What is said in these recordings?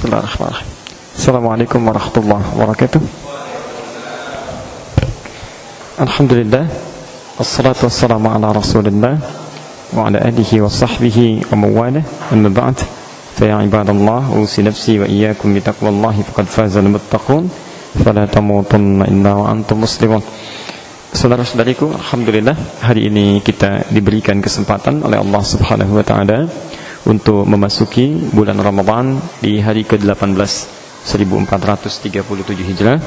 Bismillahirrahmanirrahim. Assalamualaikum warahmatullahi wabarakatuh. Alhamdulillah. Assalatu wassalamu ala Rasulillah wa ala alihi wa sahbihi wa mawalah. Amma ba'd. فيا عباد الله أوصي نفسي وإياكم بتقوى الله فقد فاز المتقون فلا تموتن إلا وأنتم مسلمون Saudara-saudariku, Alhamdulillah hari ini kita diberikan kesempatan oleh Allah Subhanahu wa taala untuk memasuki bulan Ramadan di hari ke-18 1437 Hijrah.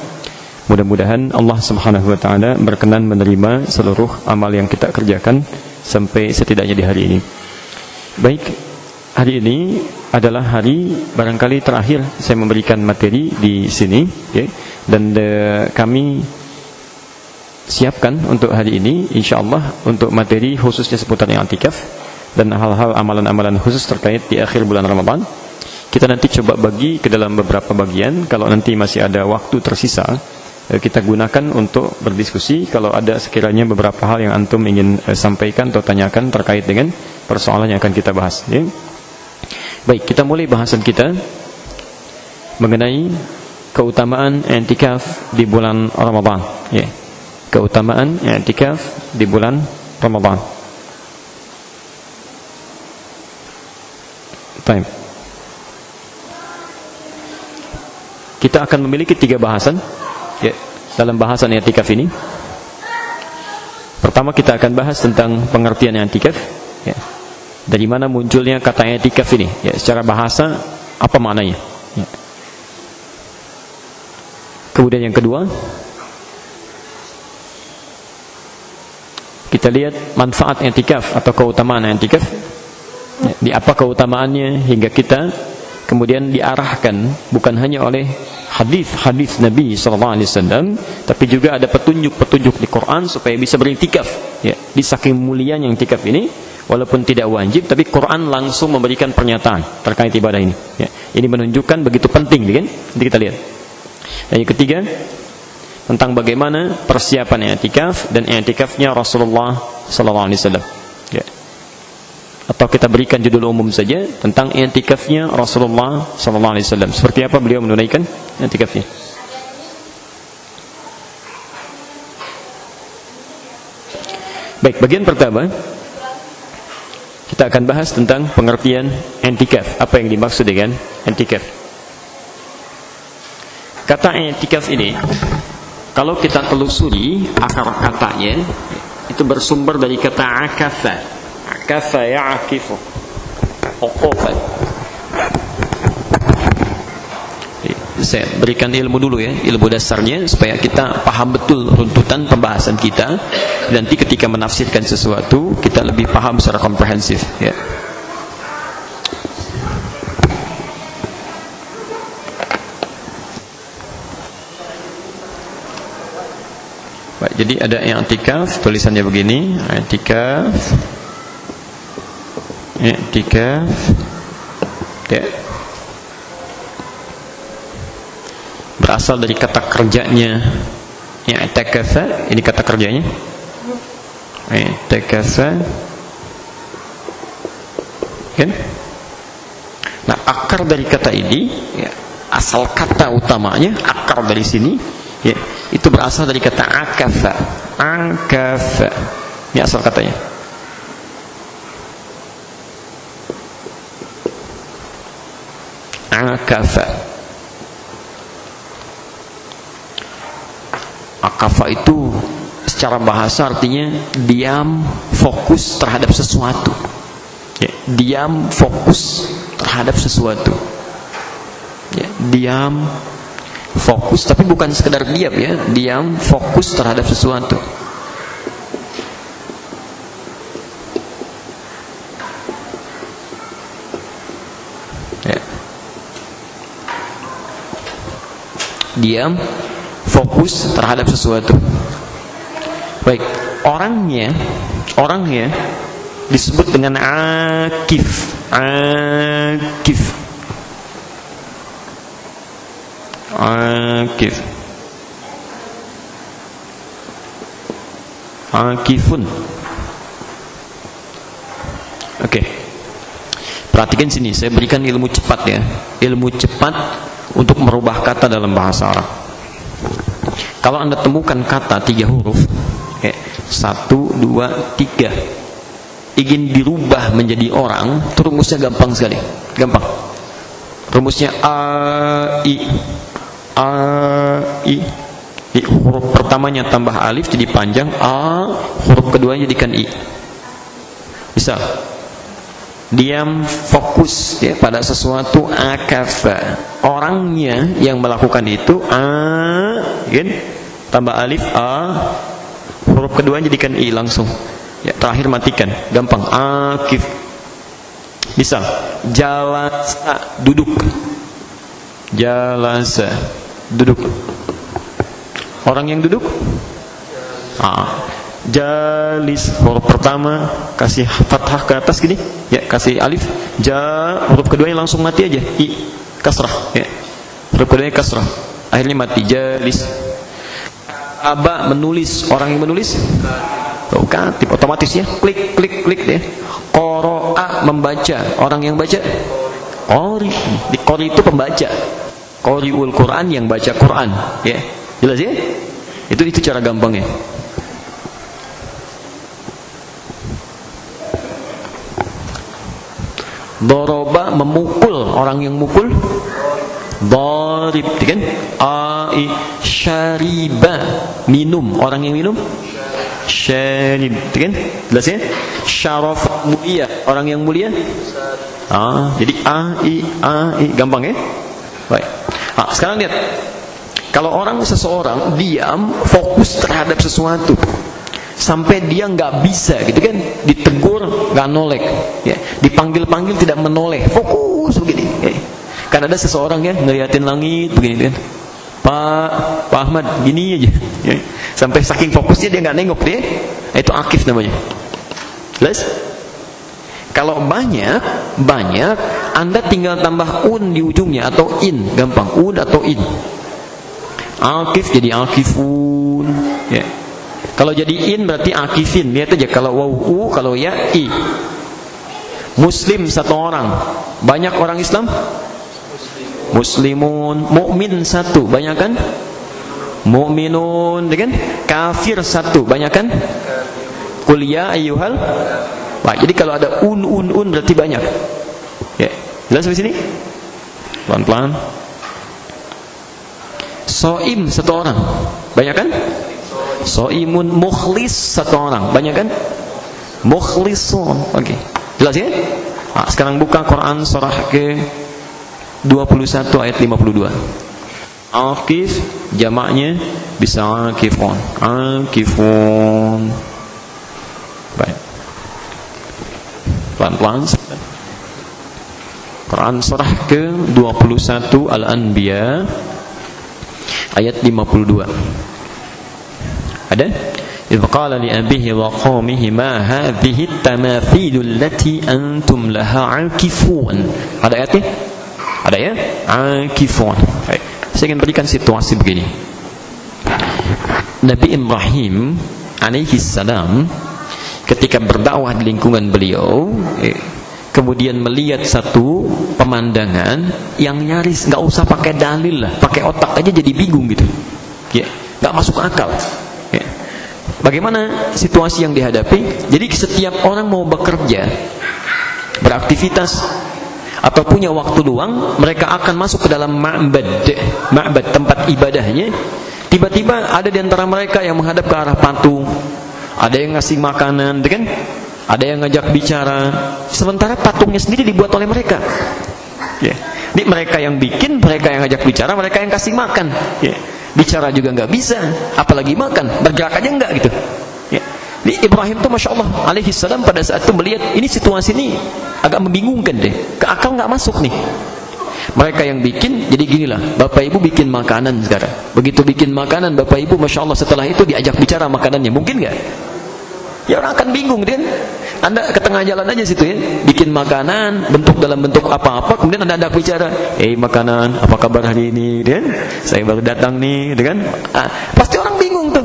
Mudah-mudahan Allah Subhanahu wa taala berkenan menerima seluruh amal yang kita kerjakan sampai setidaknya di hari ini. Baik, hari ini adalah hari barangkali terakhir saya memberikan materi di sini ya, dan de, kami siapkan untuk hari ini insyaallah untuk materi khususnya seputar i'tikaf dan hal-hal amalan-amalan khusus terkait di akhir bulan Ramadan. Kita nanti coba bagi ke dalam beberapa bagian kalau nanti masih ada waktu tersisa eh, kita gunakan untuk berdiskusi kalau ada sekiranya beberapa hal yang antum ingin eh, sampaikan atau tanyakan terkait dengan persoalan yang akan kita bahas ya. Baik, kita mulai bahasan kita mengenai keutamaan i'tikaf di bulan Ramadan ya keutamaan i'tikaf di bulan Ramadan. Baik. Kita akan memiliki tiga bahasan ya, dalam bahasan i'tikaf ini. Pertama kita akan bahas tentang pengertian i'tikaf ya. Dari mana munculnya kata i'tikaf ini? Ya, secara bahasa apa maknanya? Ya. Kemudian yang kedua, kita lihat manfaat i'tikaf atau keutamaan i'tikaf di apa keutamaannya hingga kita kemudian diarahkan bukan hanya oleh hadis-hadis Nabi sallallahu alaihi wasallam tapi juga ada petunjuk-petunjuk di Quran supaya bisa beriktikaf ya di saking mulianya i'tikaf ini. Walaupun tidak wajib tapi Quran langsung memberikan pernyataan terkait ibadah ini ya. Ini menunjukkan begitu penting kan? Nanti kita lihat. Dan yang ketiga tentang bagaimana persiapan i'tikaf dan i'tikafnya Rasulullah sallallahu alaihi wasallam. Atau kita berikan judul umum saja tentang i'tikafnya Rasulullah wasallam. Seperti apa beliau menunaikan i'tikafnya? Baik, bagian pertama kita akan bahas tentang pengertian i'tikaf. Apa yang dimaksud dengan i'tikaf? Kata i'tikaf ini kalau kita telusuri akar katanya itu bersumber dari kata akafa. Akafa ya'akifu. Uqufan. Saya berikan ilmu dulu ya, ilmu dasarnya supaya kita paham betul runtutan pembahasan kita. Nanti ketika menafsirkan sesuatu kita lebih paham secara komprehensif ya. Jadi ada i'tikaf, tulisannya begini, i'tikaf. I'tikaf. Ya. Berasal dari kata kerjanya i'tikafa, ini kata kerjanya. I'tikafa. Kan? Nah, akar dari kata ini ya, asal kata utamanya, akar dari sini ya, itu berasal dari kata akafa akafa ini asal katanya akafa. Akafa itu secara bahasa artinya diam fokus terhadap sesuatu. Ya, diam fokus terhadap sesuatu. Ya, diam fokus tapi bukan sekedar diam ya diam fokus terhadap sesuatu diam fokus terhadap sesuatu. Baik orangnya orangnya disebut dengan akif. Akif. Akif. Akifun. Oke. Okay. Perhatikan sini, saya berikan ilmu cepat ya. Ilmu cepat untuk merubah kata dalam bahasa Arab. Kalau anda temukan kata tiga huruf, kayak satu, dua, tiga, ingin dirubah menjadi orang, itu rumusnya gampang sekali, gampang. Rumusnya a, i, a, i, i. Huruf pertamanya tambah alif jadi panjang, a, huruf kedua jadikan i. Bisa diam fokus ya pada sesuatu akafa orangnya yang melakukan itu a kan? Tambah alif a. Huruf kedua jadikan i langsung. Ya terakhir matikan. Gampang. Akif. Bisa. Jalasa. Duduk. Jalasa. Duduk. Orang yang duduk? Ah jalis. Huruf pertama. Kasih fathah ke atas gini. ya kasih alif. Ja huruf keduanya langsung mati aja. I kasrah ya. Huruf keduanya kasrah. Akhirnya mati. Jalis aba menulis. Orang yang menulis? Oh, katib otomatis ya. Klik klik klik deh qoroa membaca. Orang yang baca? Qori. Di qori itu pembaca. Qoriul Quran yang baca Quran ya. Jelas ya? Itu itu cara gampangnya Doroba memukul orang yang mukul. Dorib kan? Ai syariba. Minum orang yang minum. Syarib kan? Jelas ya? Syaraf mulia orang yang mulia. Ah jadi ai ai gampang ya? Baik. Ah sekarang lihat. Kalau orang seseorang diam fokus terhadap sesuatu sampai dia nggak bisa gitu kan. Ditegur nggak nolek ya. Dipanggil panggil tidak menoleh. Fokus begini. Ya. kan ada seseorang ya ngeliatin langit begini kan. Pak Pak Ahmad gini aja. Ya. sampai saking fokusnya dia nggak nengok dia. Itu akif namanya. Jelas kalau banyak banyak anda tinggal tambah un di ujungnya atau in. Gampang un atau in. Akif jadi akifun. Ya kalau jadi in berarti akifin. Lihat aja kalau waw u, kalau ya i. Muslim satu orang. Banyak orang Islam? Muslimun. Mukmin satu. Banyak kan? Mukminun, kan? Kafir satu. Banyak kan? Kuliah ayuhal. Wah, jadi kalau ada un un un berarti banyak. Ya. Jelas sampai sini? Pelan-pelan. Soim satu orang. Banyak kan? Soimun mukhlis satu orang. Banyak kan? Mukhlisun. Oke. Okay. Jelas ya? Nah, sekarang buka Quran surah ke 21 ayat 52. Akif jamaknya bisa akifun. Akifun. Baik. Pelan-pelan. Quran surah ke 21 Al-Anbiya ayat 52. Ada? إذ قال لأبيه وقومه ما هذه التماثيل التي أنتم لها عاكفون Ada ayatnya? Ada ya? Akifun. Saya ingin berikan situasi begini. Nabi Ibrahim alaihi salam ketika berdakwah di lingkungan beliau eh, kemudian melihat satu pemandangan yang nyaris nggak usah pakai dalil lah, pakai otak aja jadi bingung gitu. Ya, nggak masuk akal. Bagaimana situasi yang dihadapi? Jadi setiap orang mau bekerja, beraktivitas atau punya waktu luang, mereka akan masuk ke dalam ma'bad, ma'bad tempat ibadahnya. Tiba-tiba ada di antara mereka yang menghadap ke arah patung, ada yang ngasih makanan, kan? Ada yang ngajak bicara. Sementara patungnya sendiri dibuat oleh mereka. Ya. Ini mereka yang bikin, mereka yang ngajak bicara, mereka yang kasih makan. Ya bicara juga nggak bisa apalagi makan bergerak aja nggak gitu. Ya. Di Ibrahim tuh masya Allah alaihi salam pada saat itu melihat ini situasi ini agak membingungkan deh. Ke akal nggak masuk nih. Mereka yang bikin jadi ginilah bapak ibu bikin makanan sekarang. Begitu bikin makanan bapak ibu masya Allah setelah itu diajak bicara makanannya mungkin nggak? Ya orang akan bingung kan anda ke tengah jalan aja situ ya bikin makanan bentuk dalam bentuk apa-apa kemudian anda ada bicara eh makanan apa kabar hari ini kan saya baru datang nih dengan ah, pasti orang bingung tuh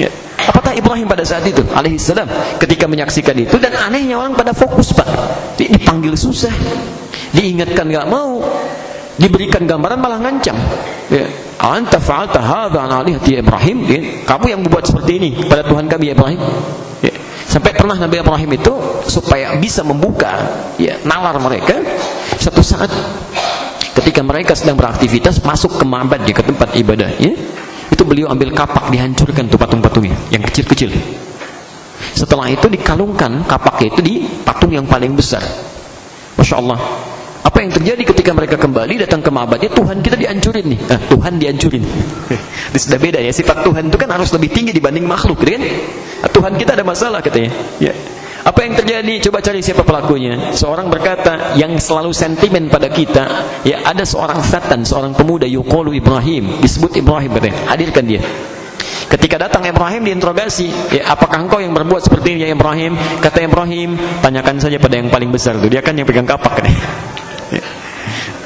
ya apakah Ibrahim pada saat itu alaihissalam ketika menyaksikan itu dan anehnya orang pada fokus Pak. Dipanggil susah, diingatkan nggak mau, diberikan gambaran malah ngancam. Ya. Anta fa'alta hadha an alihati ya Ibrahim, ya. kamu yang membuat seperti ini pada Tuhan kami ya Ibrahim. Ya. Sampai pernah Nabi Ibrahim itu supaya bisa membuka ya nalar mereka satu saat ketika mereka sedang beraktivitas masuk ke mabad ya, ke tempat ibadah ya, itu beliau ambil kapak dihancurkan tuh patung-patungnya yang kecil-kecil. Setelah itu dikalungkan kapaknya itu di patung yang paling besar. Masya Allah apa yang terjadi ketika mereka kembali datang ke mabadnya Tuhan kita dihancurin nih nah, Tuhan dihancurin ini sudah beda ya sifat Tuhan itu kan harus lebih tinggi dibanding makhluk gitu kan nah, Tuhan kita ada masalah katanya ya apa yang terjadi? Coba cari siapa pelakunya. Seorang berkata yang selalu sentimen pada kita, ya ada seorang setan, seorang pemuda yuqalu Ibrahim, disebut Ibrahim katanya. Hadirkan dia. Ketika datang Ibrahim diinterogasi, ya apakah engkau yang berbuat seperti ini ya Ibrahim? Kata Ibrahim, tanyakan saja pada yang paling besar itu. Dia kan yang pegang kapak kan.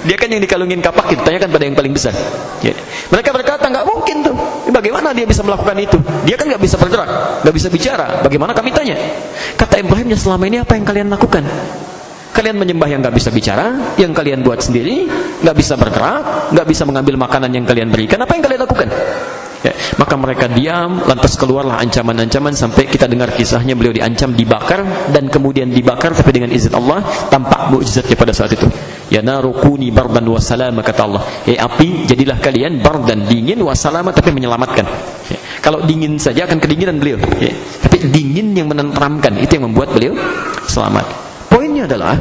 Dia kan yang dikalungin kapak itu, tanyakan pada yang paling besar. Ya. Mereka berkata nggak mungkin tuh. Bagaimana dia bisa melakukan itu? Dia kan nggak bisa bergerak, nggak bisa bicara. Bagaimana kami tanya? Kata Ibrahimnya selama ini apa yang kalian lakukan? Kalian menyembah yang nggak bisa bicara, yang kalian buat sendiri, nggak bisa bergerak, nggak bisa mengambil makanan yang kalian berikan. Apa yang kalian lakukan? Maka mereka diam, lantas keluarlah ancaman-ancaman sampai kita dengar kisahnya beliau diancam dibakar dan kemudian dibakar tapi dengan izin Allah tampak mukjizatnya pada saat itu. Ya narukuni bardan wa salama kata Allah. Ya api jadilah kalian bardan dingin wa salama tapi menyelamatkan. Ya, kalau dingin saja akan kedinginan beliau. Ya, tapi dingin yang menenteramkan itu yang membuat beliau selamat. Poinnya adalah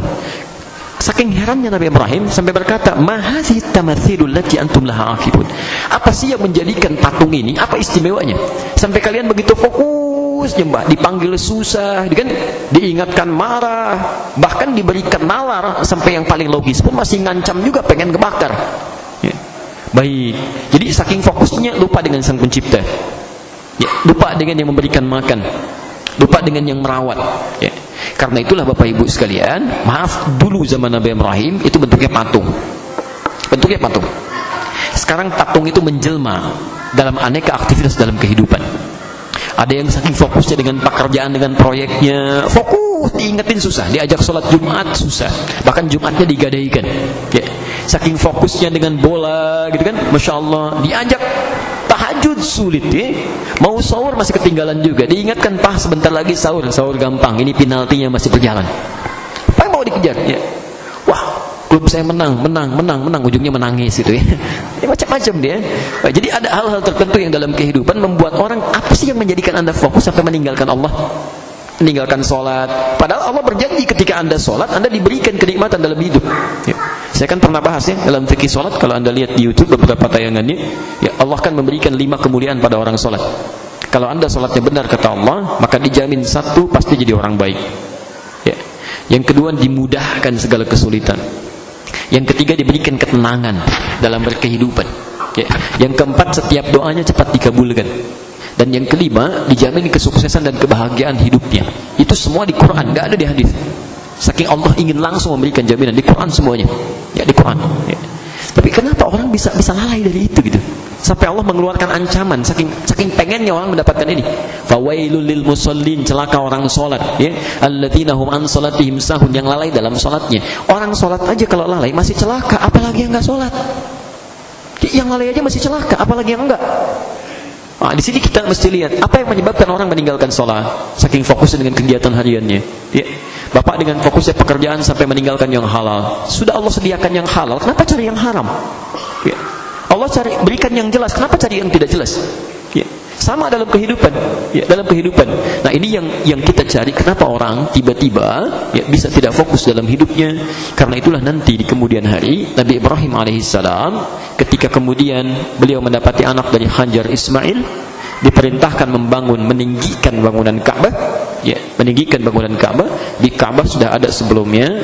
Saking herannya Nabi Ibrahim sampai berkata, "Mahazi tamathilul lati antum laha akibun." Apa sih yang menjadikan patung ini? Apa istimewanya? Sampai kalian begitu fokus nyembah, dipanggil susah, kan diingatkan marah, bahkan diberikan nalar sampai yang paling logis pun masih ngancam juga pengen kebakar. Ya. Baik. Jadi saking fokusnya lupa dengan Sang Pencipta. Ya, lupa dengan yang memberikan makan. Lupa dengan yang merawat. Ya. Karena itulah Bapak Ibu sekalian, maaf dulu zaman Nabi Ibrahim itu bentuknya patung. Bentuknya patung. Sekarang patung itu menjelma dalam aneka aktivitas dalam kehidupan. Ada yang saking fokusnya dengan pekerjaan dengan proyeknya, fokus diingetin susah, diajak sholat Jumat susah, bahkan Jumatnya digadaikan. Ya. Saking fokusnya dengan bola, gitu kan, masya Allah, diajak tahajud sulit ya. Mau sahur masih ketinggalan juga. Diingatkan, "Pah, sebentar lagi sahur." Sahur gampang. Ini penaltinya masih berjalan. Apa yang mau dikejar? Ya. Wah, klub saya menang, menang, menang, menang, ujungnya menangis itu ya. ya macam-macam dia. Nah, jadi ada hal-hal tertentu yang dalam kehidupan membuat orang apa sih yang menjadikan Anda fokus sampai meninggalkan Allah? meninggalkan sholat. Padahal Allah berjanji ketika anda sholat, anda diberikan kenikmatan dalam hidup. Ya. Saya kan pernah bahas ya dalam fikih sholat. Kalau anda lihat di YouTube beberapa tayangannya, ya Allah kan memberikan lima kemuliaan pada orang sholat. Kalau anda sholatnya benar kata Allah, maka dijamin satu pasti jadi orang baik. Ya. Yang kedua dimudahkan segala kesulitan. Yang ketiga diberikan ketenangan dalam berkehidupan. Ya. Yang keempat setiap doanya cepat dikabulkan. Dan yang kelima dijamin kesuksesan dan kebahagiaan hidupnya. Itu semua di Quran, nggak ada di hadis. Saking Allah ingin langsung memberikan jaminan di Quran semuanya. Ya di Quran. Ya. Tapi kenapa orang bisa bisa lalai dari itu gitu? Sampai Allah mengeluarkan ancaman saking saking pengennya orang mendapatkan ini. Fawailul lil musallin celaka orang salat ya. Alladzina hum an salatihim sahun yang lalai dalam salatnya. Orang salat aja kalau lalai masih celaka, apalagi yang enggak salat. Yang lalai aja masih celaka, apalagi yang enggak. Nah, di sini kita mesti lihat apa yang menyebabkan orang meninggalkan sholat saking fokusnya dengan kegiatan hariannya. Ya. Bapak dengan fokusnya pekerjaan sampai meninggalkan yang halal. Sudah Allah sediakan yang halal, kenapa cari yang haram? Ya. Allah cari berikan yang jelas, kenapa cari yang tidak jelas? Ya. Sama dalam kehidupan, ya, dalam kehidupan. Nah ini yang yang kita cari. Kenapa orang tiba-tiba ya, bisa tidak fokus dalam hidupnya? Karena itulah nanti di kemudian hari Nabi Ibrahim alaihissalam ketika kemudian beliau mendapati anak dari Hajar Ismail diperintahkan membangun meninggikan bangunan Ka'bah. Ya meninggikan bangunan Ka'bah. Di Ka'bah sudah ada sebelumnya.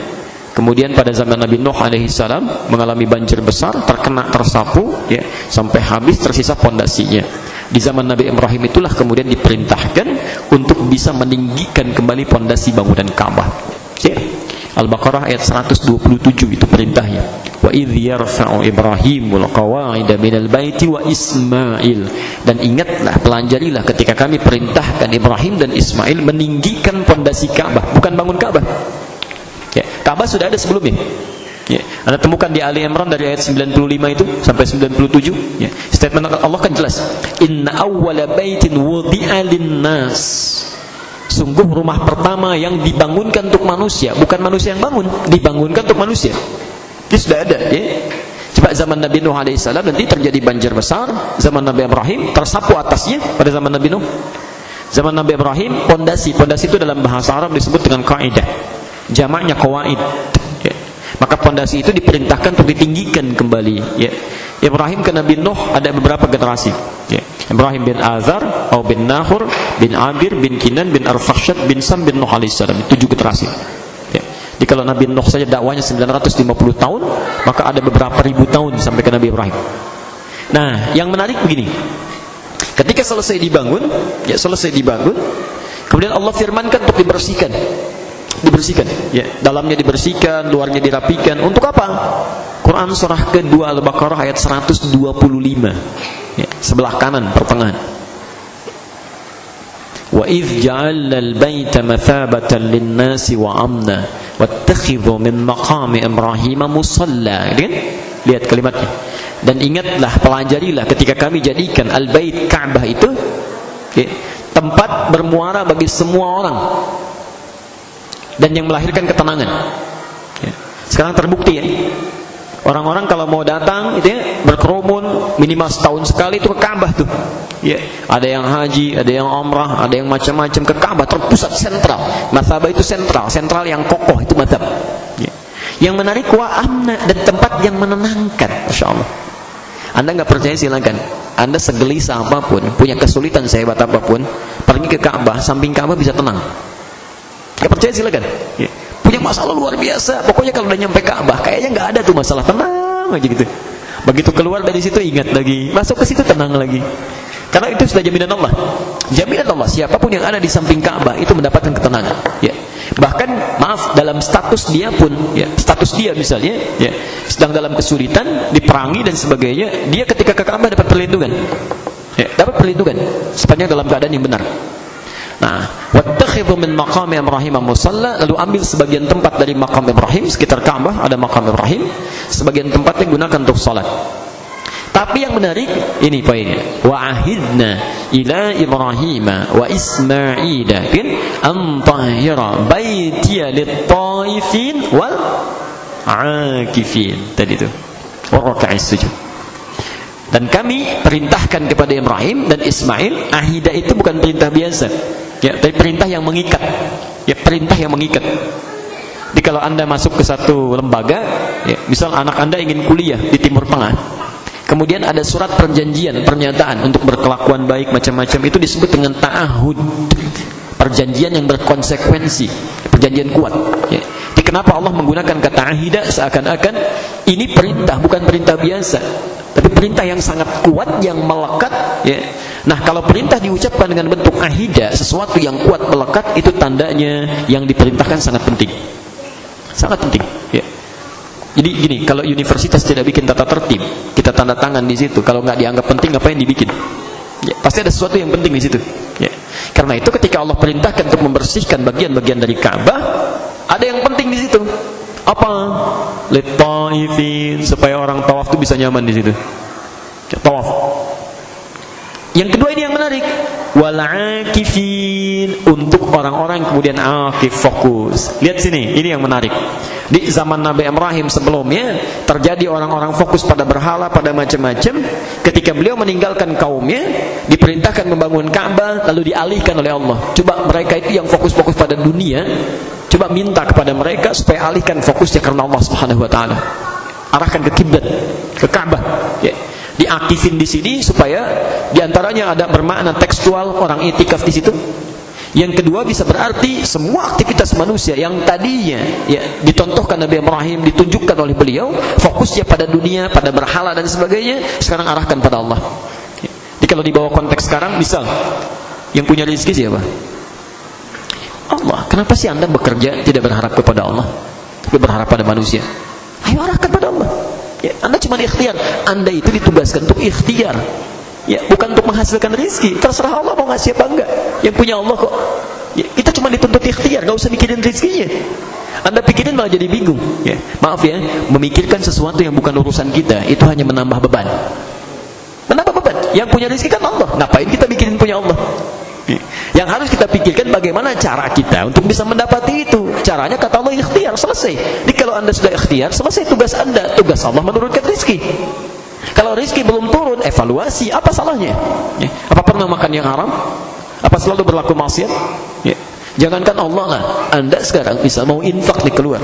Kemudian pada zaman Nabi Nuh alaihi salam mengalami banjir besar terkena tersapu ya sampai habis tersisa pondasinya. Di zaman Nabi Ibrahim itulah kemudian diperintahkan untuk bisa meninggikan kembali pondasi bangunan Ka'bah. Ya Al-Baqarah ayat 127 itu perintahnya. Wa idh yarfa'u Ibrahimul qawa'ida minal baiti wa Ismail. Dan ingatlah, pelajarilah ketika kami perintahkan Ibrahim dan Ismail meninggikan pondasi Ka'bah, bukan bangun Ka'bah. Ya, Ka'bah sudah ada sebelumnya. Ya, Anda temukan di Ali Imran dari ayat 95 itu sampai 97. Ya, statement Allah kan jelas. Inna awwala baitin wudi'a nas Sungguh rumah pertama yang dibangunkan untuk manusia, bukan manusia yang bangun, dibangunkan untuk manusia. Ini sudah ada, ya. Coba zaman Nabi Nuh alaihissalam nanti terjadi banjir besar, zaman Nabi Ibrahim tersapu atasnya pada zaman Nabi Nuh. Zaman Nabi Ibrahim pondasi, pondasi itu dalam bahasa Arab disebut dengan kaidah. Jamaknya kawaid. Ya. Maka pondasi itu diperintahkan untuk ditinggikan kembali, ya. Ibrahim ke Nabi Nuh ada beberapa generasi. Ya. Ibrahim bin Azar, atau bin Nahur, bin Abir, bin Kinan, bin Arfakhsyad, bin Sam, bin Nuh alaihissalam. Tujuh generasi. Ya. Jadi kalau Nabi Nuh saja dakwanya 950 tahun, maka ada beberapa ribu tahun sampai ke Nabi Ibrahim. Nah, yang menarik begini. Ketika selesai dibangun, ya selesai dibangun, kemudian Allah firmankan untuk dibersihkan. Dibersihkan, ya. Dalamnya dibersihkan, luarnya dirapikan. Untuk apa? Quran surah kedua Al-Baqarah ayat 125 ya, sebelah kanan pertengahan wa idh ja'alna al-baita mathabatan lin-nasi wa amna wattakhidhu min maqami Ibrahim musalla kan lihat kalimatnya dan ingatlah pelajarilah ketika kami jadikan al-bait Ka'bah itu ya, tempat bermuara bagi semua orang dan yang melahirkan ketenangan ya. sekarang terbukti ya Orang-orang kalau mau datang itu ya, berkerumun minimal setahun sekali itu ke Ka'bah tuh. Ya, ada yang haji, ada yang umrah, ada yang macam-macam ke Ka'bah terpusat sentral. Masabah itu sentral, sentral yang kokoh itu mazhab. Ya. Yang menarik wa amna dan tempat yang menenangkan, Masya Allah. Anda nggak percaya silakan. Anda segelisah apa pun, punya kesulitan sehebat apa pun, pergi ke Ka'bah, samping Ka'bah bisa tenang. Gak percaya silakan. Ya punya masalah luar biasa. Pokoknya kalau udah nyampe Ka'bah, kayaknya nggak ada tuh masalah tenang aja gitu. Begitu keluar dari situ ingat lagi, masuk ke situ tenang lagi. Karena itu sudah jaminan Allah. Jaminan Allah siapa pun yang ada di samping Ka'bah itu mendapatkan ketenangan. Ya. Bahkan maaf dalam status dia pun, ya, status dia misalnya, ya, sedang dalam kesulitan, diperangi dan sebagainya, dia ketika ke Ka'bah dapat perlindungan. Ya, dapat perlindungan sepanjang dalam keadaan yang benar. Nah, wattakhidhu min maqami Ibrahim musalla, lalu ambil sebagian tempat dari makam Ibrahim sekitar Ka'bah ada makam Ibrahim, sebagian tempat digunakan untuk salat. Tapi yang menarik ini poinnya. Wa ahidna ila Ibrahim wa Ismail kan an tahira baitiya lit-taifin wal akifin. Tadi itu. Wa sujud. Dan kami perintahkan kepada Ibrahim dan Ismail, ahidah itu bukan perintah biasa Ya, tapi perintah yang mengikat. Ya, perintah yang mengikat. Jadi kalau Anda masuk ke satu lembaga, ya, misal anak Anda ingin kuliah di Timur Tengah, kemudian ada surat perjanjian, pernyataan untuk berkelakuan baik macam-macam itu disebut dengan ta'ahud. Perjanjian yang berkonsekuensi, perjanjian kuat, ya. Kenapa Allah menggunakan kata ahida seakan-akan ini perintah bukan perintah biasa, perintah yang sangat kuat yang melekat. Ya. Nah kalau perintah diucapkan dengan bentuk ahida Sesuatu yang kuat melekat Itu tandanya yang diperintahkan sangat penting. Sangat penting ya. Jadi gini Kalau universitas tidak bikin tata tertib Kita tanda tangan di situ. Kalau nggak dianggap penting ngapain dibikin? Ya, Pasti ada sesuatu yang penting di situ ya. Karena itu ketika Allah perintahkan Untuk membersihkan bagian-bagian dari Ka'bah Ada yang penting di situ. Apa? Litaifin Supaya orang tawaf itu bisa nyaman di situ Tawaf yang kedua ini yang menarik, wal akifin untuk orang-orang kemudian akif fokus. Lihat sini, ini yang menarik. Di zaman Nabi Ibrahim sebelumnya terjadi orang-orang fokus pada berhala, pada macam-macam. Ketika beliau meninggalkan kaumnya, diperintahkan membangun Ka'bah lalu dialihkan oleh Allah. Coba mereka itu yang fokus-fokus pada dunia, coba minta kepada mereka supaya alihkan fokusnya karena Allah Subhanahu wa taala. Arahkan ke kiblat, ke Ka'bah. Diaktifin di sini supaya di antaranya ada bermakna tekstual orang itikaf di situ. Yang kedua bisa berarti semua aktivitas manusia yang tadinya ya ditontohkan Nabi Ibrahim ditunjukkan oleh beliau fokusnya pada dunia, pada berhala dan sebagainya sekarang arahkan pada Allah. Ya. Jadi kalau dibawa konteks sekarang misal yang punya rezeki siapa? Allah. Kenapa sih Anda bekerja tidak berharap kepada Allah? tapi berharap pada manusia. Ayo arahkan pada Allah. Ya, anda cuma ikhtiar. Anda itu ditugaskan untuk ikhtiar. Ya, bukan untuk menghasilkan rezeki. Terserah Allah mau ngasih apa enggak. Yang punya Allah kok. Ya, kita cuma dituntut ikhtiar, gak usah mikirin rezekinya. Anda pikirin malah jadi bingung. Ya, maaf ya, memikirkan sesuatu yang bukan urusan kita itu hanya menambah beban. Menambah beban. Yang punya rezeki kan Allah. Ngapain kita mikirin punya Allah? Ya. Yang harus kita pikirkan bagaimana cara kita untuk bisa mendapati itu. Caranya kata Allah ikhtiar, selesai. Jadi kalau Anda sudah ikhtiar, selesai tugas Anda. Tugas Allah menurunkan rezeki. Kalau rezeki belum turun, evaluasi apa salahnya? Ya. Apa pernah makan yang haram? Apa selalu berlaku maksiat? Ya. Jangankan Allah lah, Anda sekarang bisa mau infak nih keluar.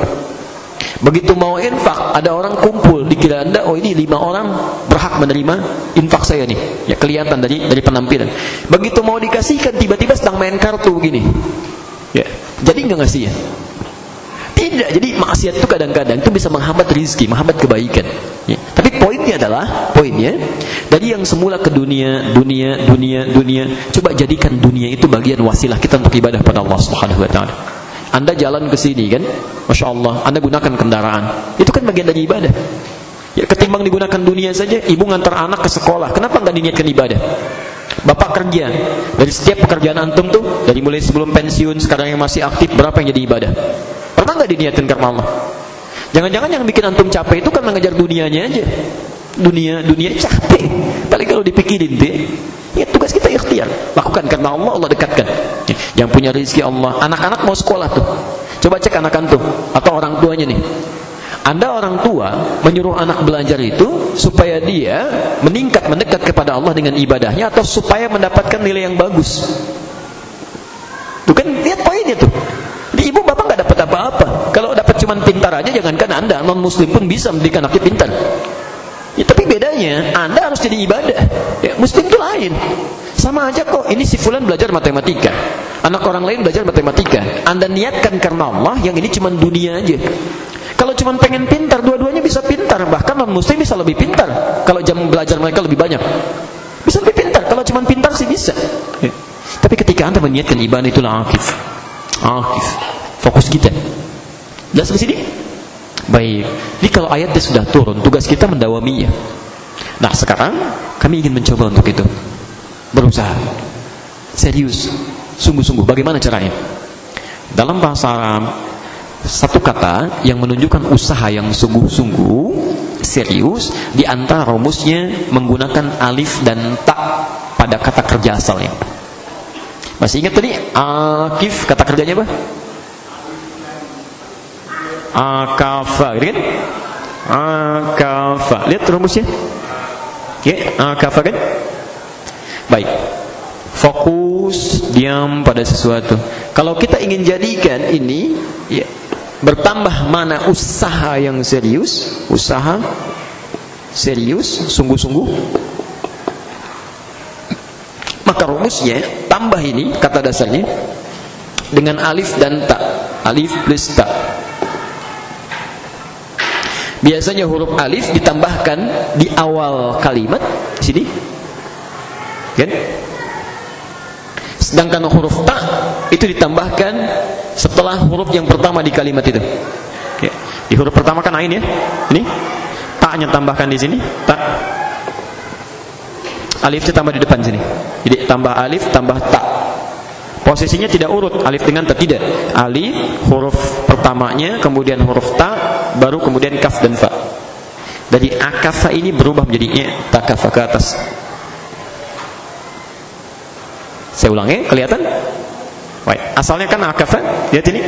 Begitu mau infak, ada orang kumpul dikira Anda, oh ini lima orang berhak menerima infak saya nih. Ya kelihatan dari dari penampilan. Begitu mau dikasihkan, tiba-tiba sedang main kartu begini. Ya, jadi nggak ngasih ya. Tidak, jadi maksiat itu kadang-kadang itu bisa menghambat rizki, menghambat kebaikan. Ya. Tapi poinnya adalah, poinnya dari yang semula ke dunia, dunia, dunia, dunia, coba jadikan dunia itu bagian wasilah kita untuk ibadah pada Allah Subhanahu Wa Taala. Anda jalan ke sini kan, masya Allah, Anda gunakan kendaraan, itu kan bagian dari ibadah. Ya ketimbang digunakan dunia saja, ibu ngantar anak ke sekolah, kenapa nggak diniatkan ibadah? Bapak kerja, dari setiap pekerjaan antum tuh, dari mulai sebelum pensiun, sekarang yang masih aktif, berapa yang jadi ibadah? Pernah nggak diniatin karena Allah? Jangan-jangan yang bikin antum capek itu karena ngejar dunianya aja. Dunia, dunia capek. Paling kalau dipikirin deh, ya tugas kita ikhtiar. Lakukan karena Allah, Allah dekatkan. Ya, yang punya rezeki Allah. Anak-anak mau sekolah tuh. Coba cek anak antum atau orang tuanya nih. Anda orang tua menyuruh anak belajar itu supaya dia meningkat mendekat kepada Allah dengan ibadahnya atau supaya mendapatkan nilai yang bagus. Tuh kan lihat poinnya tuh. Di ibu bapak nggak dapat apa-apa. Kalau dapat cuma pintar aja, jangankan anda non muslim pun bisa mendidik anaknya pintar. Ya, tapi bedanya, anda harus jadi ibadah. Ya, muslim itu lain. Sama aja kok. Ini si fulan belajar matematika. Anak orang lain belajar matematika. Anda niatkan karena Allah, yang ini cuma dunia aja. Kalau cuma pengen pintar, dua-duanya bisa pintar. Bahkan non muslim bisa lebih pintar. Kalau jam belajar mereka lebih banyak. Bisa lebih pintar. Kalau cuma pintar sih bisa. Ya. Tapi ketika anda meniatkan ibadah itulah akif. Akif. Fokus kita. Jelas ke sini? Baik. Jadi kalau ayatnya sudah turun, tugas kita mendawaminya. Nah, sekarang kami ingin mencoba untuk itu. Berusaha. Serius. Sungguh-sungguh. Bagaimana caranya? Dalam bahasa Arab, satu kata yang menunjukkan usaha yang sungguh-sungguh, serius, di antara rumusnya menggunakan alif dan tak pada kata kerja asalnya. Masih ingat tadi? Akif, kata kerjanya apa? Akafa, gitu kan? Akafa. Lihat rumusnya. Ya, akafa kan? Baik. Fokus, diam pada sesuatu. Kalau kita ingin jadikan ini, ya, bertambah mana usaha yang serius, usaha serius, sungguh-sungguh. Maka rumusnya tambah ini kata dasarnya dengan alif dan ta. Alif plus ta. Biasanya huruf alif ditambahkan di awal kalimat sini. Kan? Sedangkan huruf ta itu ditambahkan setelah huruf yang pertama di kalimat itu. Ya. Di huruf pertama kan ain ya. Ini ta-nya tambahkan di sini, ta. Alif ditambah di depan sini. Jadi tambah alif tambah ta. Posisinya tidak urut alif dengan ta tidak. Alif huruf pertamanya, kemudian huruf ta, baru kemudian kaf dan fa. Dari akafa ini berubah menjadi ya, takafa ke atas. Saya ulangi, kelihatan? Baik, asalnya kan akafa, lihat ini.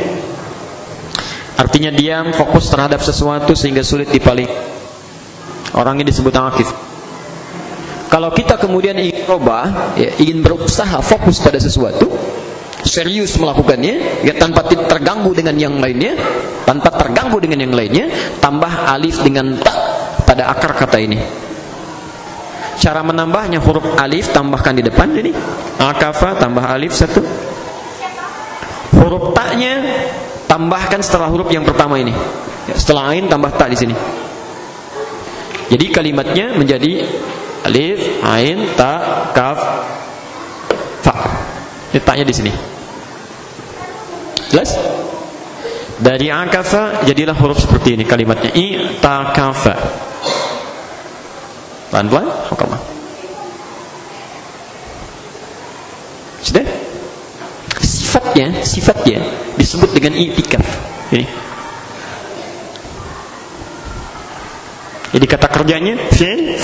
Artinya diam, fokus terhadap sesuatu sehingga sulit dipaling. Orang ini disebut akif. Kalau kita kemudian ingin coba, ya, ingin berusaha fokus pada sesuatu, serius melakukannya, ya, tanpa terganggu dengan yang lainnya, tanpa terganggu dengan yang lainnya, tambah alif dengan tak pada akar kata ini. Cara menambahnya huruf alif tambahkan di depan ini, akafa tambah alif satu. Huruf taknya tambahkan setelah huruf yang pertama ini. Ya, setelah ain tambah tak di sini. Jadi kalimatnya menjadi alif, ain, ta, kaf, fa. Letaknya di sini. Jelas? Dari akafa jadilah huruf seperti ini kalimatnya. I'takafa. Pelan-pelan. Hukumah. Sudah? Sifatnya, sifatnya disebut dengan i'tikaf. Ini. Jadi kata kerjanya fi'il.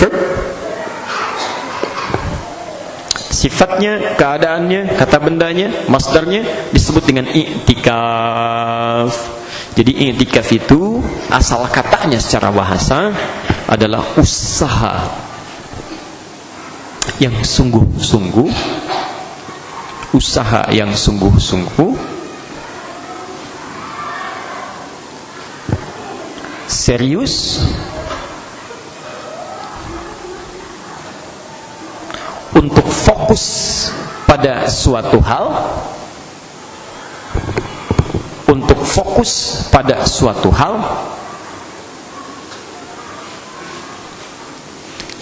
Sifatnya, keadaannya, kata bendanya, masdarnya disebut dengan i'tikaf. Jadi i'tikaf itu asal katanya secara bahasa adalah usaha yang sungguh-sungguh usaha yang sungguh-sungguh serius untuk fokus pada suatu hal untuk fokus pada suatu hal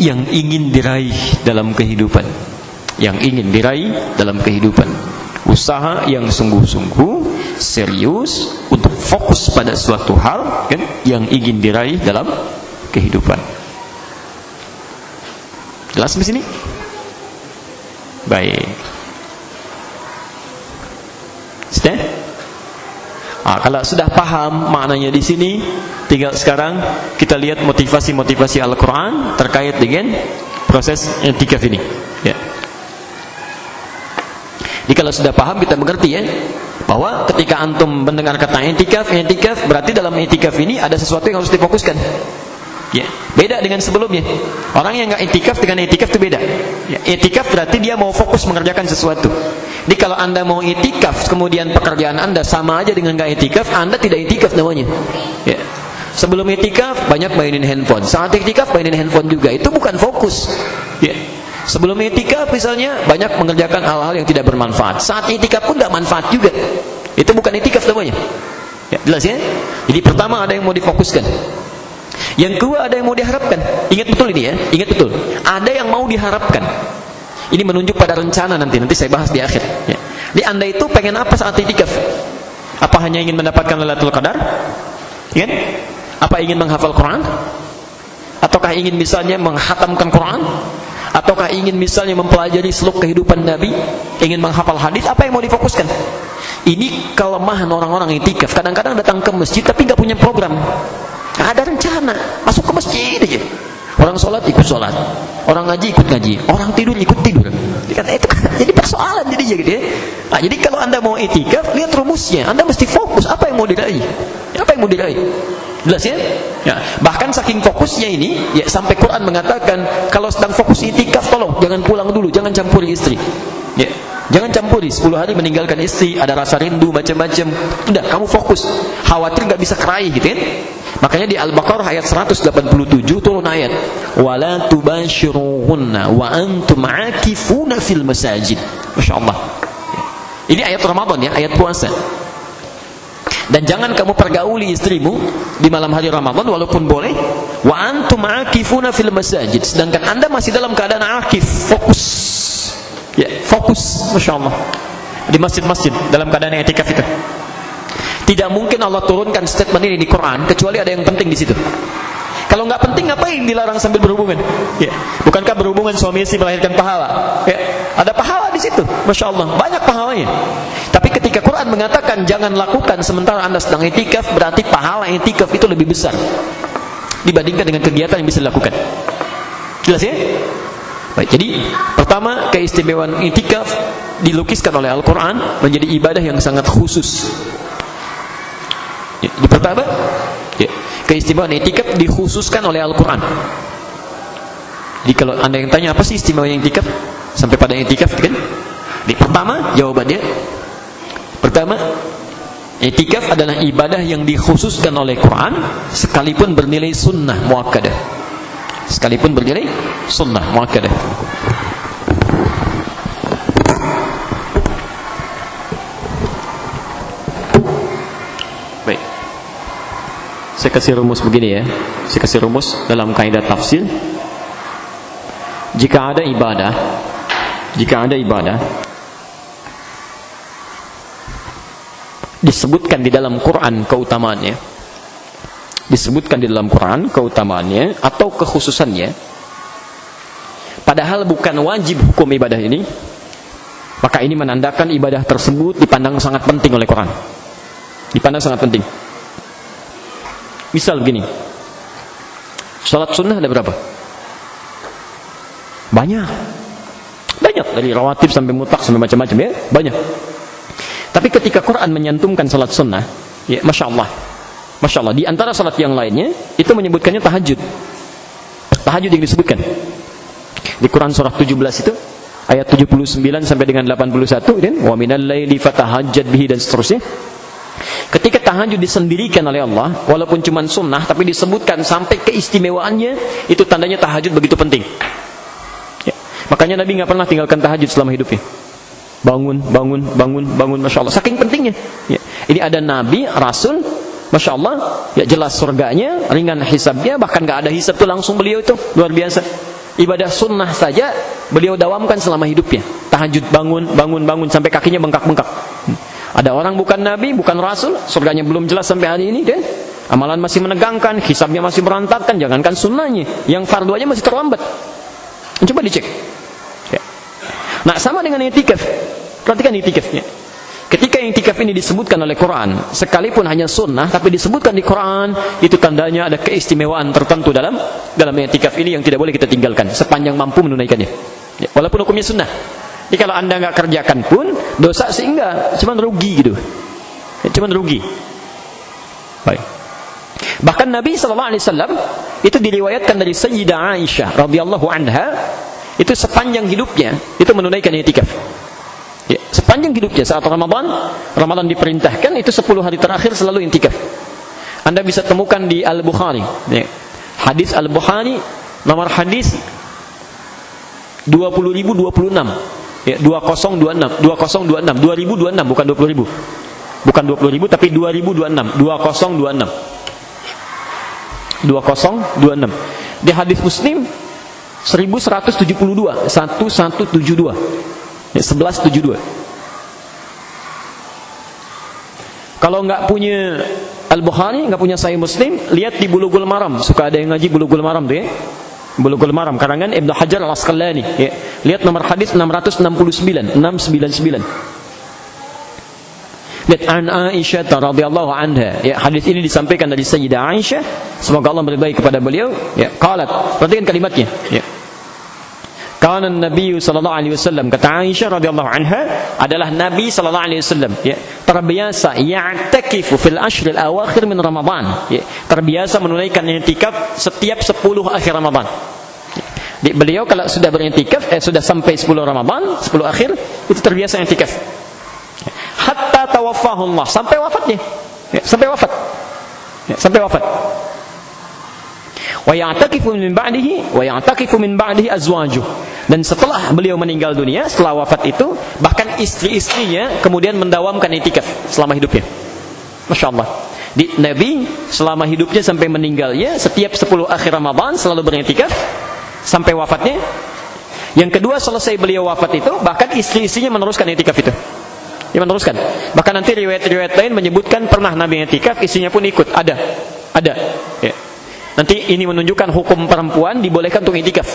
yang ingin diraih dalam kehidupan. Yang ingin diraih dalam kehidupan. Usaha yang sungguh-sungguh serius untuk fokus pada suatu hal kan yang ingin diraih dalam kehidupan. Jelas di sini? Baik. Sudah? Nah, kalau sudah paham maknanya di sini, tinggal sekarang kita lihat motivasi-motivasi Al-Quran terkait dengan proses etikaf ini. Ya. Jadi kalau sudah paham kita mengerti ya bahwa ketika antum mendengar kata etikaf, etikaf berarti dalam etikaf ini ada sesuatu yang harus difokuskan. Ya, beda dengan sebelumnya. Orang yang nggak itikaf dengan itikaf itu beda. Ya, itikaf berarti dia mau fokus mengerjakan sesuatu. Jadi kalau anda mau itikaf, kemudian pekerjaan anda sama aja dengan nggak itikaf, anda tidak itikaf namanya. Ya. Sebelum itikaf banyak mainin handphone. Saat itikaf mainin handphone juga. Itu bukan fokus. Ya. Sebelum itikaf misalnya banyak mengerjakan hal-hal yang tidak bermanfaat. Saat itikaf pun tidak manfaat juga. Itu bukan itikaf namanya. Ya, jelas ya? Jadi pertama ada yang mau difokuskan. Yang kedua ada yang mau diharapkan. Ingat betul ini ya, ingat betul. Ada yang mau diharapkan. Ini menunjuk pada rencana nanti, nanti saya bahas di akhir. Ya. Di anda itu pengen apa saat itikaf? Apa hanya ingin mendapatkan Lailatul Qadar? Ingat? Apa ingin menghafal Quran? Ataukah ingin misalnya menghatamkan Quran? Ataukah ingin misalnya mempelajari seluk kehidupan Nabi? Ingin menghafal hadis? Apa yang mau difokuskan? Ini kelemahan orang-orang itikaf. Kadang-kadang datang ke masjid tapi nggak punya program. Ada rencana, masuk ke masjid aja. Orang sholat ikut sholat, orang ngaji ikut ngaji, orang tidur ikut tidur. Dikata itu kan jadi persoalan jadinya gitu ya. Nah, jadi kalau anda mau etikaf, lihat rumusnya. Anda mesti fokus apa yang mau diraih, apa yang mau diraih. Jelas ya? ya? Bahkan saking fokusnya ini, ya sampai Quran mengatakan kalau sedang fokus itikaf, tolong jangan pulang dulu, jangan campuri istri. Ya, Jangan campuri 10 hari meninggalkan istri, ada rasa rindu macam-macam. Udah, kamu fokus. Khawatir nggak bisa keraih gitu kan? Makanya di Al-Baqarah ayat 187 turun ayat, "Wala tubashiruhunna wa antum akifuna fil masajid." Masya-Allah. Ini ayat Ramadan ya, ayat puasa. Dan jangan kamu pergauli istrimu di malam hari Ramadan walaupun boleh. Wa antum akifuna fil masajid. Sedangkan Anda masih dalam keadaan akif, fokus Ya, fokus, masya Allah di masjid-masjid dalam keadaan etikaf itu. Tidak mungkin Allah turunkan statement ini di Quran kecuali ada yang penting di situ. Kalau nggak penting ngapain dilarang sambil berhubungan? Ya. Bukankah berhubungan suami istri melahirkan pahala? Ya. Ada pahala di situ, masya Allah banyak pahalanya. Tapi ketika Quran mengatakan jangan lakukan sementara anda sedang etikaf, berarti pahala etikaf itu lebih besar dibandingkan dengan kegiatan yang bisa dilakukan. Jelas ya? Baik, jadi pertama keistimewaan itikaf dilukiskan oleh Al-Quran menjadi ibadah yang sangat khusus. Ya, pertama, keistimewaan itikaf dikhususkan oleh Al-Quran. Jadi kalau anda yang tanya apa sih istimewa itikaf sampai pada itikaf kan? Di pertama jawabannya, pertama itikaf adalah ibadah yang dikhususkan oleh Quran sekalipun bernilai sunnah muakkadah sekalipun bernilai sunnah muakkadah saya kasih rumus begini ya. Saya kasih rumus dalam kaidah tafsir. Jika ada ibadah jika ada ibadah disebutkan di dalam Quran keutamaannya. Disebutkan di dalam Quran keutamaannya atau kekhususannya. Padahal bukan wajib hukum ibadah ini maka ini menandakan ibadah tersebut dipandang sangat penting oleh Quran. Dipandang sangat penting misal begini salat sunnah ada berapa? banyak banyak dari rawatib sampai mutlak sampai macam-macam ya banyak tapi ketika Quran menyantumkan salat sunnah, ya masya Allah, masya Allah. Di antara salat yang lainnya itu menyebutkannya tahajud. Tahajud yang disebutkan di Quran surah 17 itu ayat 79 sampai dengan 81 dan minal laili fatahajjad bihi dan seterusnya. Ketika tahajud disendirikan oleh Allah, walaupun cuma sunnah, tapi disebutkan sampai keistimewaannya, itu tandanya tahajud begitu penting. Ya. Makanya Nabi nggak pernah tinggalkan tahajud selama hidupnya bangun, bangun, bangun, bangun, masya Allah. Saking pentingnya. Ya. Ini ada Nabi, Rasul, masya Allah, ya jelas surganya, ringan hisabnya, bahkan gak ada hisab itu langsung beliau itu luar biasa. Ibadah sunnah saja beliau dawamkan selama hidupnya. Tahajud bangun, bangun, bangun sampai kakinya bengkak-bengkak. Ada orang bukan Nabi, bukan Rasul, surganya belum jelas sampai hari ini, kan? Amalan masih menegangkan, hisabnya masih berantakan, jangankan sunnahnya, yang fardu aja masih terlambat. Coba dicek. Nah, sama dengan itikaf. Perhatikan itikafnya. Ketika itikaf ini disebutkan oleh Quran, sekalipun hanya sunnah, tapi disebutkan di Quran, itu tandanya ada keistimewaan tertentu dalam dalam itikaf ini yang tidak boleh kita tinggalkan sepanjang mampu menunaikannya. Ya, walaupun hukumnya sunnah. Jadi kalau anda nggak kerjakan pun dosa sehingga cuma rugi gitu. Ya, cuma rugi. Baik. Bahkan Nabi Shallallahu Alaihi Wasallam itu diriwayatkan dari Sayyidah Aisyah radhiyallahu anha itu sepanjang hidupnya itu menunaikan itikaf. Ya, sepanjang hidupnya saat Ramadan, Ramadan diperintahkan itu 10 hari terakhir selalu itikaf. Anda bisa temukan di Al-Bukhari. Ya. Hadis Al-Bukhari nomor hadis 20026. Ya, 2026, 2026, 2026 bukan 20000. Bukan 20000 tapi 2026, 2026. 2026. Di hadis Muslim 1172 1172 ya, 1172 kalau nggak punya Al-Bukhari nggak punya Sahih Muslim lihat di Bulughul Maram suka ada yang ngaji Bulughul Maram tuh ya Bulughul Maram karangan Ibnu Hajar Al-Asqalani ya. lihat nomor hadis 669 699 Lihat an Aisyah radhiyallahu anha. Ya, hadis ini disampaikan dari Sayyidah Aisyah, semoga Allah meridai kepada beliau. Ya, qalat. Perhatikan kalimatnya. Ya. Karena Nabi sallallahu alaihi wasallam kata Aisyah radhiyallahu anha adalah Nabi sallallahu alaihi wasallam. Ya terbiasa ya'takifu fil ashril awakhir min Ramadan. Ya terbiasa menunaikan i'tikaf setiap 10 akhir Ramadan. Ya. Beliau kalau sudah beriktikaf eh sudah sampai 10 Ramadan, 10 akhir itu terbiasa i'tikaf. Hatta tawaffahullah sampai wafatnya. Ya, sampai wafat. Ya, sampai wafat wa min ba'dihi wa ba'dihi azwajuh dan setelah beliau meninggal dunia setelah wafat itu bahkan istri-istrinya kemudian mendawamkan itikaf selama hidupnya Masya Allah di Nabi selama hidupnya sampai meninggalnya setiap 10 akhir Ramadan selalu beritikaf sampai wafatnya yang kedua selesai beliau wafat itu bahkan istri-istrinya meneruskan itikaf itu dia meneruskan. Bahkan nanti riwayat-riwayat lain menyebutkan pernah Nabi etikaf, istrinya pun ikut. Ada. Ada. Ya. Nanti ini menunjukkan hukum perempuan dibolehkan untuk itikaf.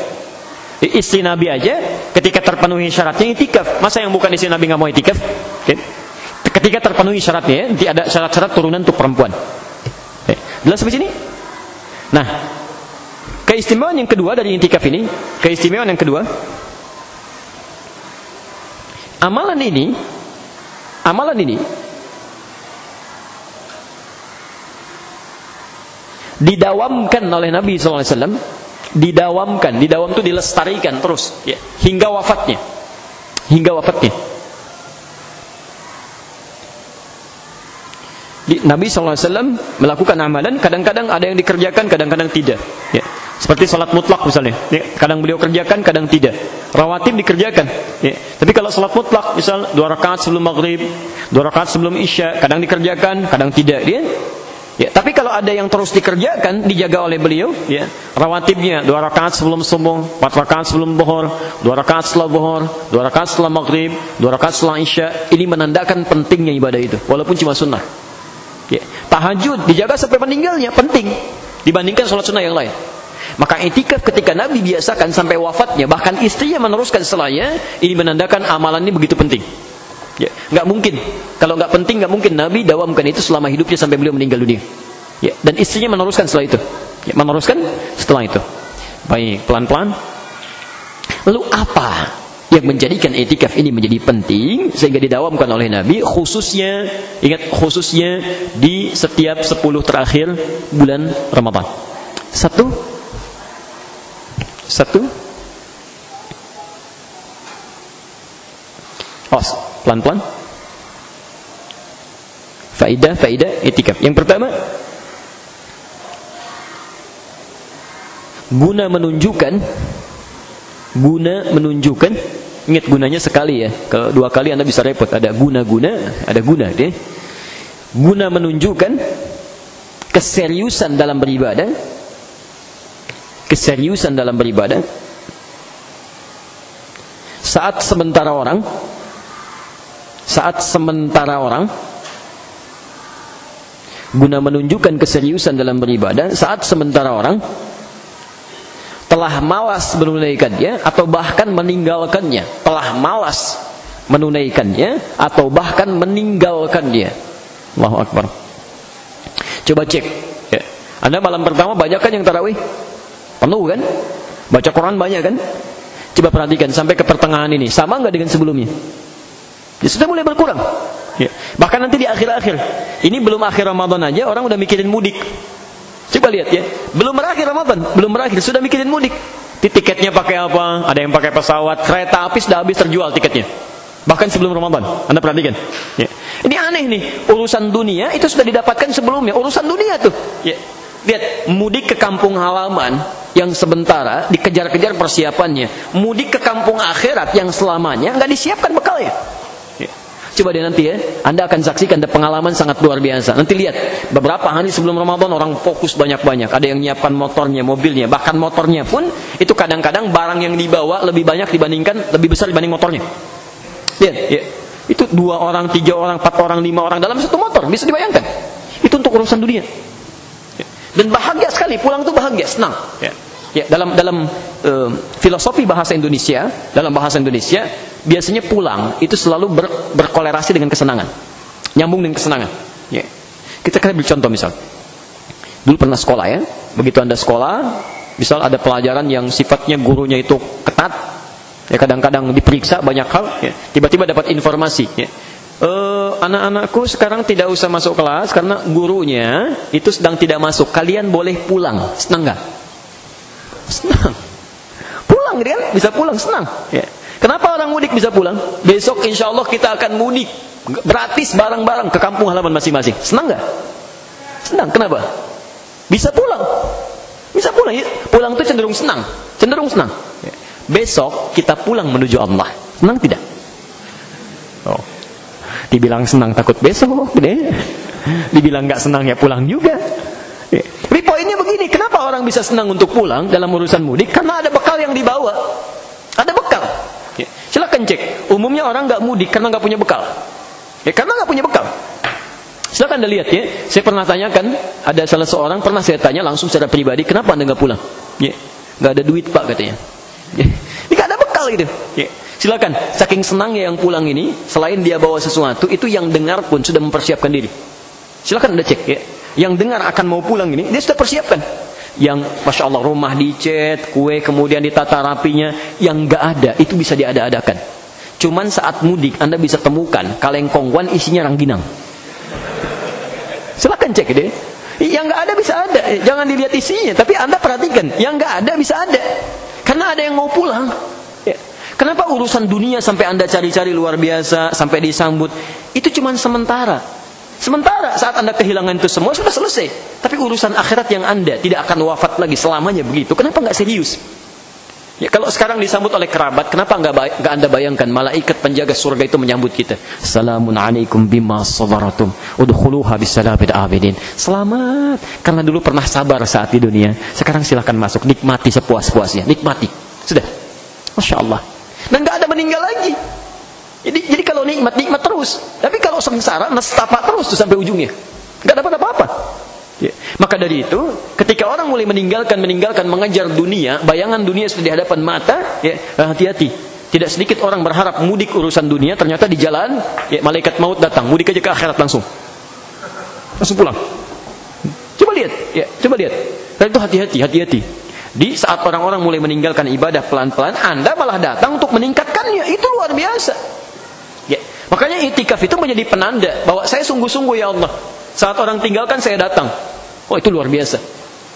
Istri Nabi aja ketika terpenuhi syaratnya itikaf. Masa yang bukan istri Nabi nggak mau itikaf? Ketika terpenuhi syaratnya, nanti ada syarat-syarat turunan untuk perempuan. Ya. Jelas sampai sini? Nah, keistimewaan yang kedua dari itikaf ini, keistimewaan yang kedua, amalan ini Amalan ini didawamkan oleh Nabi SAW didawamkan, didawam itu dilestarikan terus ya, hingga wafatnya hingga wafatnya Di, Nabi SAW melakukan amalan kadang-kadang ada yang dikerjakan kadang-kadang tidak ya. Seperti salat mutlak misalnya, ya, kadang beliau kerjakan, kadang tidak. Rawatib dikerjakan. Ya. Tapi kalau salat mutlak, misal dua rakaat sebelum maghrib, dua rakaat sebelum isya, kadang dikerjakan, kadang tidak. Ya. Ya, tapi kalau ada yang terus dikerjakan, dijaga oleh beliau, ya, rawatibnya dua rakaat sebelum subuh, empat rakaat sebelum zuhur, dua rakaat setelah zuhur, dua rakaat setelah maghrib, dua rakaat setelah isya, ini menandakan pentingnya ibadah itu, walaupun cuma sunnah. Ya, tahajud dijaga sampai meninggalnya penting dibandingkan sholat sunnah yang lain. Maka etikaf ketika Nabi biasakan sampai wafatnya, bahkan istrinya meneruskan setelahnya, ini menandakan amalan ini begitu penting. Ya, nggak mungkin. Kalau nggak penting nggak mungkin Nabi dawamkan itu selama hidupnya sampai beliau meninggal dunia. Ya, dan istrinya meneruskan setelah itu. Ya, meneruskan setelah itu. Baik, pelan-pelan. Lalu apa yang menjadikan etikaf ini menjadi penting sehingga didawamkan oleh Nabi khususnya ingat khususnya di setiap 10 terakhir bulan Ramadan. Satu Satu Os, pelan-pelan. Faidah, faidah etikaf. Yang pertama, guna menunjukkan guna menunjukkan ingat gunanya sekali ya kalau dua kali anda bisa repot ada guna-guna ada guna deh guna menunjukkan keseriusan dalam beribadah keseriusan dalam beribadah saat sementara orang saat sementara orang guna menunjukkan keseriusan dalam beribadah saat sementara orang telah malas menunaikannya atau bahkan meninggalkannya telah malas menunaikannya atau bahkan meninggalkannya Allahu Akbar. Coba cek ya. anda malam pertama banyak kan yang tarawih? Penuh kan? Baca Quran banyak kan? Coba perhatikan sampai ke pertengahan ini. Sama nggak dengan sebelumnya ya sudah mulai berkurang ya. bahkan nanti di akhir-akhir ini belum akhir Ramadan aja orang udah mikirin mudik Coba lihat ya, belum berakhir Ramadan, belum berakhir, sudah mikirin mudik. Di tiketnya pakai apa? Ada yang pakai pesawat, kereta api sudah habis terjual tiketnya. Bahkan sebelum Ramadan, Anda perhatikan. Ya. Ini aneh nih, urusan dunia itu sudah didapatkan sebelumnya, urusan dunia tuh. Ya. Lihat, mudik ke kampung halaman yang sementara dikejar-kejar persiapannya. Mudik ke kampung akhirat yang selamanya nggak disiapkan bekalnya. Coba deh nanti ya, Anda akan saksikan ada pengalaman sangat luar biasa. Nanti lihat, beberapa hari sebelum Ramadan orang fokus banyak-banyak. Ada yang nyiapkan motornya, mobilnya, bahkan motornya pun itu kadang-kadang barang yang dibawa lebih banyak dibandingkan lebih besar dibanding motornya. Lihat, ya. Itu dua orang, tiga orang, empat orang, lima orang dalam satu motor, bisa dibayangkan. Itu untuk urusan dunia. Ya. Dan bahagia sekali, pulang tuh bahagia, senang. Ya. Ya, dalam dalam uh, filosofi bahasa Indonesia, dalam bahasa Indonesia biasanya pulang itu selalu ber, berkolerasi dengan kesenangan. Nyambung dengan kesenangan. Ya. Kita kan beri contoh misal. Dulu pernah sekolah ya, begitu Anda sekolah, misal ada pelajaran yang sifatnya gurunya itu ketat, ya kadang-kadang diperiksa banyak hal, ya. tiba-tiba dapat informasi, ya. E, anak-anakku sekarang tidak usah masuk kelas karena gurunya itu sedang tidak masuk. Kalian boleh pulang, senang nggak? Senang. Pulang kan? Bisa pulang, senang. Ya. Kenapa orang mudik bisa pulang? Besok insya Allah kita akan mudik. Gratis barang-barang ke kampung halaman masing-masing. Senang nggak? Senang. Kenapa? Bisa pulang. Bisa pulang. Pulang itu cenderung senang. Cenderung senang. Ya. Besok kita pulang menuju Allah. Senang tidak? Oh. Dibilang senang takut besok. Deh. Dibilang nggak senang ya pulang juga. Ya. Tapi poinnya begini, kenapa orang bisa senang untuk pulang dalam urusan mudik? Karena ada bekal yang dibawa. Cek. Umumnya orang nggak mudik karena nggak punya bekal. Ya, karena nggak punya bekal. Silahkan anda lihat ya. Saya pernah tanyakan, ada salah seorang pernah saya tanya langsung secara pribadi, kenapa anda nggak pulang? Ya, nggak ada duit pak katanya. Ya, ini nggak ada bekal gitu. Ya. Silakan. Saking senangnya yang pulang ini, selain dia bawa sesuatu, itu yang dengar pun sudah mempersiapkan diri. Silakan anda cek ya yang dengar akan mau pulang ini, dia sudah persiapkan. Yang Masya Allah rumah dicat, kue kemudian ditata rapinya, yang gak ada, itu bisa diada-adakan. Cuman saat mudik Anda bisa temukan kaleng kongguan isinya rangginang. Silahkan cek deh. Yang gak ada bisa ada, jangan dilihat isinya, tapi Anda perhatikan, yang gak ada bisa ada. Karena ada yang mau pulang. Ya. Kenapa urusan dunia sampai Anda cari-cari luar biasa, sampai disambut, itu cuma sementara. Sementara saat Anda kehilangan itu semua sudah selesai. Tapi urusan akhirat yang Anda tidak akan wafat lagi selamanya begitu. Kenapa nggak serius? Ya, kalau sekarang disambut oleh kerabat, kenapa nggak nggak anda bayangkan malaikat penjaga surga itu menyambut kita? Salamun alaikum bima sabaratum, udkhuluha bisalamin abidin. Selamat, karena dulu pernah sabar saat di dunia. Sekarang silahkan masuk, nikmati sepuas-puasnya, nikmati. Sudah, masya Allah. Dan nggak ada meninggal lagi. Jadi, jadi kalau nikmat nikmat terus. Tapi kalau sengsara, nestapa terus tuh sampai ujungnya. Nggak dapat apa-apa. Ya. Maka dari itu, ketika orang mulai meninggalkan meninggalkan mengejar dunia, bayangan dunia sudah di hadapan mata, ya hati-hati. Tidak sedikit orang berharap mudik urusan dunia, ternyata di jalan, ya malaikat maut datang, mudik aja ke akhirat langsung, langsung pulang. Coba lihat, ya coba lihat. Dan itu hati-hati, hati-hati. Di saat orang-orang mulai meninggalkan ibadah pelan-pelan, Anda malah datang untuk meningkatkannya. Itu luar biasa. Ya. Makanya itikaf itu menjadi penanda bahwa saya sungguh-sungguh ya Allah. Saat orang tinggalkan saya datang. Oh itu luar biasa.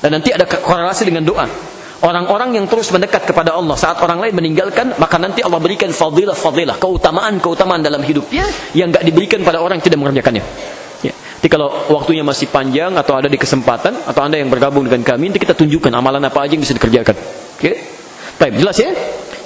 Dan nanti ada korelasi dengan doa. Orang-orang yang terus mendekat kepada Allah saat orang lain meninggalkan, maka nanti Allah berikan fadilah-fadilah, keutamaan-keutamaan dalam hidupnya yang gak diberikan pada orang yang tidak mengerjakannya. Ya. Jadi kalau waktunya masih panjang atau ada di kesempatan atau anda yang bergabung dengan kami, nanti kita tunjukkan amalan apa aja yang bisa dikerjakan. Oke? Baik, jelas ya?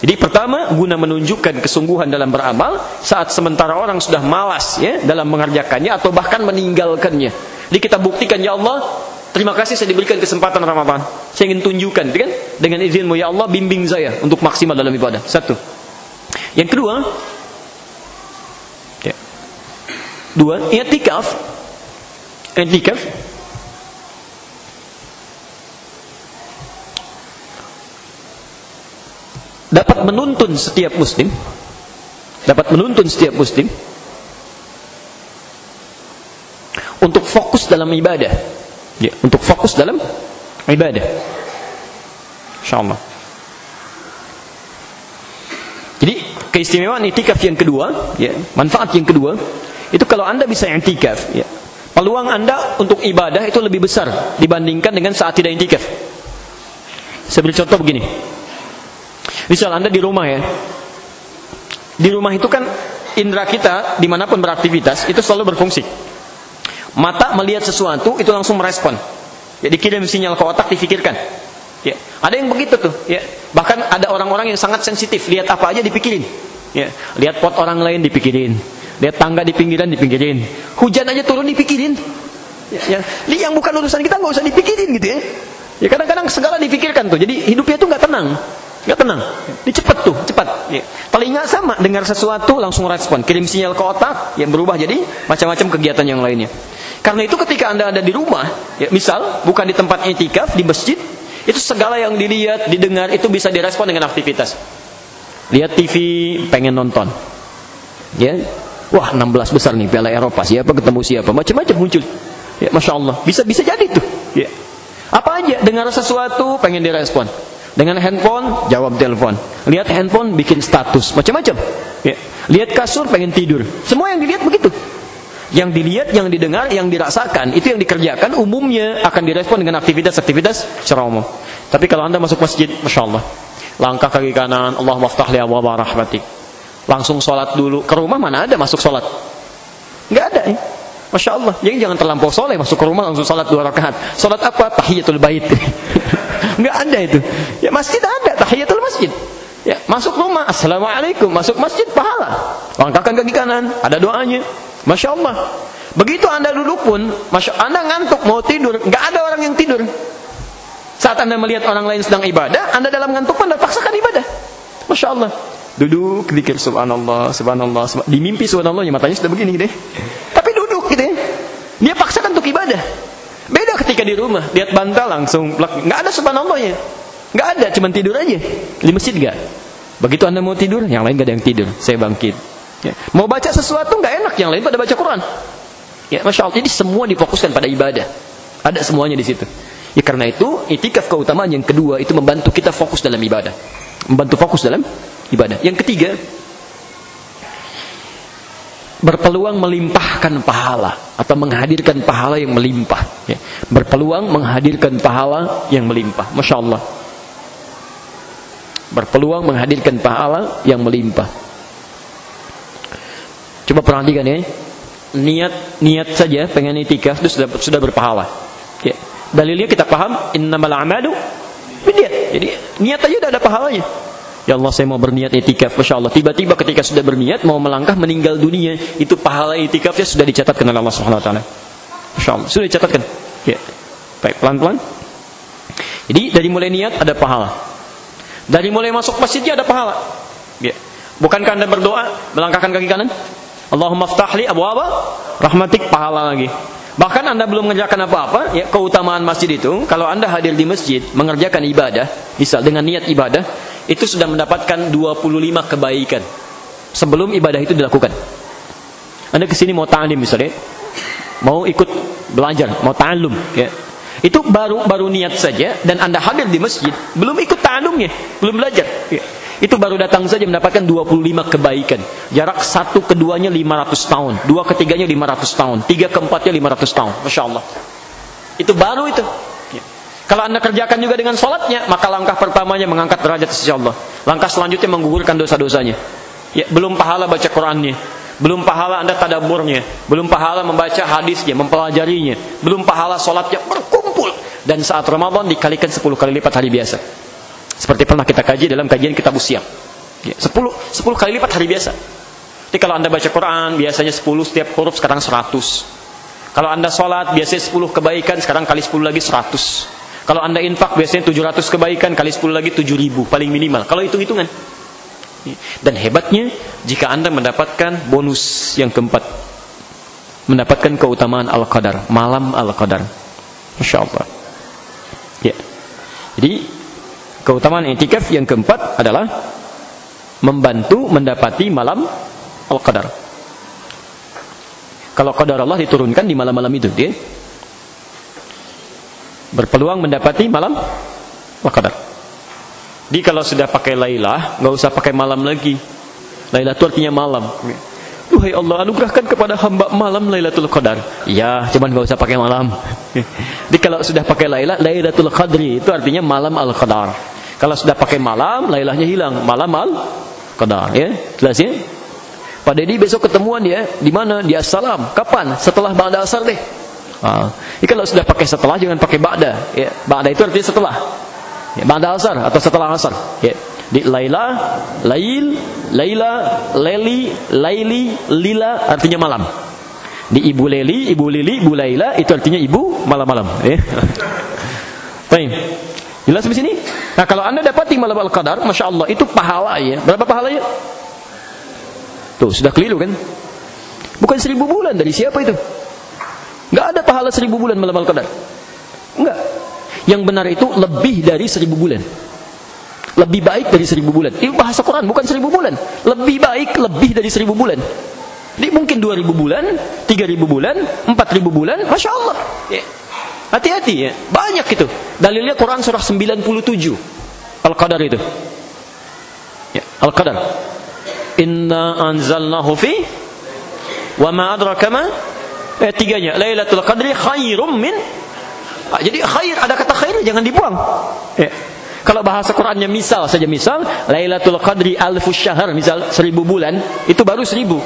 Jadi pertama guna menunjukkan kesungguhan dalam beramal saat sementara orang sudah malas ya dalam mengerjakannya atau bahkan meninggalkannya. Jadi kita buktikan ya Allah, terima kasih saya diberikan kesempatan Ramadan. Saya ingin tunjukkan kan dengan izinmu ya Allah bimbing saya untuk maksimal dalam ibadah. Satu. Yang kedua, ya. Dua, i'tikaf. I'tikaf dapat menuntun setiap muslim. Dapat menuntun setiap muslim. Untuk fokus dalam ibadah. Ya, untuk fokus dalam ibadah. Insyaallah. Jadi keistimewaan itikaf yang kedua ya, manfaat yang kedua itu kalau anda bisa itikaf ya, peluang anda untuk ibadah itu lebih besar dibandingkan dengan saat tidak itikaf. Saya beri contoh begini Misal Anda di rumah ya. Di rumah itu kan indera kita di mana pun beraktivitas itu selalu berfungsi. Mata melihat sesuatu itu langsung merespon. Jadi kirim sinyal ke otak difikirkan. Ya, ada yang begitu tuh. Ya, bahkan ada orang-orang yang sangat sensitif lihat apa aja dipikirin. Ya, lihat pot orang lain dipikirin. Lihat tangga di pinggiran dipikirin. Hujan aja turun dipikirin. Ya, ya. yang bukan urusan kita nggak usah dipikirin gitu ya. Ya kadang-kadang segala dipikirkan tuh. Jadi hidupnya tuh nggak tenang. Nggak tenang. Ini cepat tuh, cepat. Ya. Telinga sama, dengar sesuatu langsung respon. Kirim sinyal ke otak, yang berubah jadi macam-macam kegiatan yang lainnya. Karena itu ketika Anda ada di rumah, ya, misal bukan di tempat itikaf, di masjid, itu segala yang dilihat, didengar, itu bisa direspon dengan aktivitas. Lihat TV, pengen nonton. Ya, Wah 16 besar nih Piala Eropa, siapa ketemu siapa, macam-macam muncul. Ya, Masya Allah, bisa bisa jadi tuh. Ya. Apa aja, dengar sesuatu, pengen direspon. Dengan handphone, jawab telepon. Lihat handphone, bikin status. Macam-macam. Ya. Lihat kasur, pengen tidur. Semua yang dilihat begitu. Yang dilihat, yang didengar, yang dirasakan, itu yang dikerjakan umumnya akan direspon dengan aktivitas-aktivitas secara umum. Tapi kalau anda masuk masjid, Masya Allah. Langkah kaki kanan, Allah maftah abwaba rahmatik. Langsung sholat dulu. Ke rumah mana ada masuk sholat? Nggak ada ya. Masya Allah. Jadi jangan terlampau soleh masuk ke rumah langsung sholat dua rakaat. Sholat apa? Tahiyatul bait. Nggak ada itu. Ya masjid ada tahiyatul masjid. Ya, masuk rumah, assalamualaikum, masuk masjid pahala. Langkahkan kaki kanan, ada doanya. Masya Allah. Begitu anda duduk pun, masya anda ngantuk mau tidur, nggak ada orang yang tidur. Saat anda melihat orang lain sedang ibadah, anda dalam ngantuk anda paksakan ibadah. Masya Allah. Duduk, dikir subhanallah, subhanallah, subhanallah. Subhanallah, ya matanya sudah begini deh. Tapi duduk gitu ya. Dia paksakan untuk ibadah. Beda ketika di rumah, lihat bantal langsung nggak ada subhanallahnya. Nggak ada, cuma tidur aja. Di masjid nggak. Begitu anda mau tidur, yang lain nggak ada yang tidur. Saya bangkit. Ya. Mau baca sesuatu nggak enak, yang lain pada baca Quran. Ya, masya Allah. Jadi semua difokuskan pada ibadah. Ada semuanya di situ. Ya karena itu, itikaf keutamaan yang kedua itu membantu kita fokus dalam ibadah. Membantu fokus dalam ibadah. Yang ketiga, berpeluang melimpahkan pahala atau menghadirkan pahala yang melimpah. Ya. Berpeluang menghadirkan pahala yang melimpah. Masya Allah. Berpeluang menghadirkan pahala yang melimpah. Coba perhatikan ya. Niat niat saja pengen itikaf itu sudah sudah berpahala. Ya. Dalilnya kita paham innamal a'malu. Jadi niat aja udah ada pahalanya. Ya Allah saya mau berniat itikaf Masya Allah Tiba-tiba ketika sudah berniat Mau melangkah meninggal dunia Itu pahala itikafnya sudah dicatatkan oleh Allah Taala. Masya Allah sudah dicatatkan ya. Baik pelan-pelan Jadi dari mulai niat ada pahala Dari mulai masuk masjidnya ada pahala ya. Bukankah anda berdoa Melangkahkan kaki kanan Allahumma ftahli abu apa? Rahmatik pahala lagi Bahkan anda belum mengerjakan apa-apa ya Keutamaan masjid itu Kalau anda hadir di masjid Mengerjakan ibadah Misal dengan niat ibadah itu sudah mendapatkan 25 kebaikan sebelum ibadah itu dilakukan. Anda ke sini mau ta'lim misalnya, mau ikut belajar, mau ta'lum, ya. Itu baru baru niat saja dan Anda hadir di masjid, belum ikut ta'lumnya, belum belajar. Ya. Itu baru datang saja mendapatkan 25 kebaikan. Jarak satu keduanya 500 tahun, dua ketiganya 500 tahun, tiga keempatnya 500 tahun. Masya Allah. Itu baru itu. Kalau anda kerjakan juga dengan sholatnya, maka langkah pertamanya mengangkat derajat sisi Allah. Langkah selanjutnya menggugurkan dosa-dosanya. Ya, belum pahala baca Qurannya, belum pahala anda tadaburnya, belum pahala membaca hadisnya, mempelajarinya, belum pahala sholatnya berkumpul. Dan saat Ramadan dikalikan 10 kali lipat hari biasa. Seperti pernah kita kaji dalam kajian kitab usia. Ya, 10, 10 kali lipat hari biasa. Jadi kalau anda baca Quran, biasanya 10 setiap huruf, sekarang 100. Kalau anda sholat, biasanya 10 kebaikan, sekarang kali 10 lagi 100. Kalau anda infak biasanya 700 kebaikan kali 10 lagi 7000 paling minimal. Kalau hitung-hitungan. Dan hebatnya jika anda mendapatkan bonus yang keempat. Mendapatkan keutamaan Al-Qadar. Malam Al-Qadar. Masya Allah. Ya. Jadi keutamaan itikaf yang keempat adalah membantu mendapati malam Al-Qadar. Kalau qadar Allah diturunkan di malam-malam itu, dia berpeluang mendapati malam Qadar. Jadi kalau sudah pakai Lailah, nggak usah pakai malam lagi. Lailah itu artinya malam. Duhai Allah, anugerahkan kepada hamba malam Lailatul Qadar. Ya, cuman nggak usah pakai malam. Jadi kalau sudah pakai Lailah, Lailatul Qadri itu artinya malam Al-Qadar. Kalau sudah pakai malam, Lailahnya hilang. Malam Al-Qadar, ya. Jelas ya? Pada ini besok ketemuan ya, di mana? Di Assalam. Kapan? Setelah Ba'da Asar deh. Ya, kalau sudah pakai setelah jangan pakai ba'da. Ya, ba'da itu artinya setelah. Ya, ba'da asar atau setelah asar. Ya. Di Laila, Lail, Laila, Leli, Laili, Lila artinya malam. Di Ibu Leli, Ibu Lili, Ibu Laila itu artinya ibu malam-malam. Ya. Baik. Jelas di sini? Nah, kalau Anda dapati malam Al-Qadar, Masya Allah, itu pahala ya. Berapa pahalanya? Tuh, sudah keliru kan? Bukan seribu bulan, dari siapa itu? Enggak ada pahala seribu bulan malam Al-Qadar. Enggak. Yang benar itu lebih dari seribu bulan. Lebih baik dari seribu bulan. Ini bahasa Quran, bukan seribu bulan. Lebih baik, lebih dari seribu bulan. Ini mungkin dua ribu bulan, tiga ribu bulan, empat ribu bulan, Masya Allah. Ya. Hati-hati ya. Banyak itu. Dalilnya Quran surah 97. Al-Qadar itu. Ya, Al-Qadar. Inna anzalnahu fi wa ma adraka ma eh, tiganya Lailatul Qadri khairum min ah, jadi khair ada kata khair jangan dibuang ya. kalau bahasa Qurannya misal saja misal Lailatul Qadri alfus syahr misal seribu bulan itu baru seribu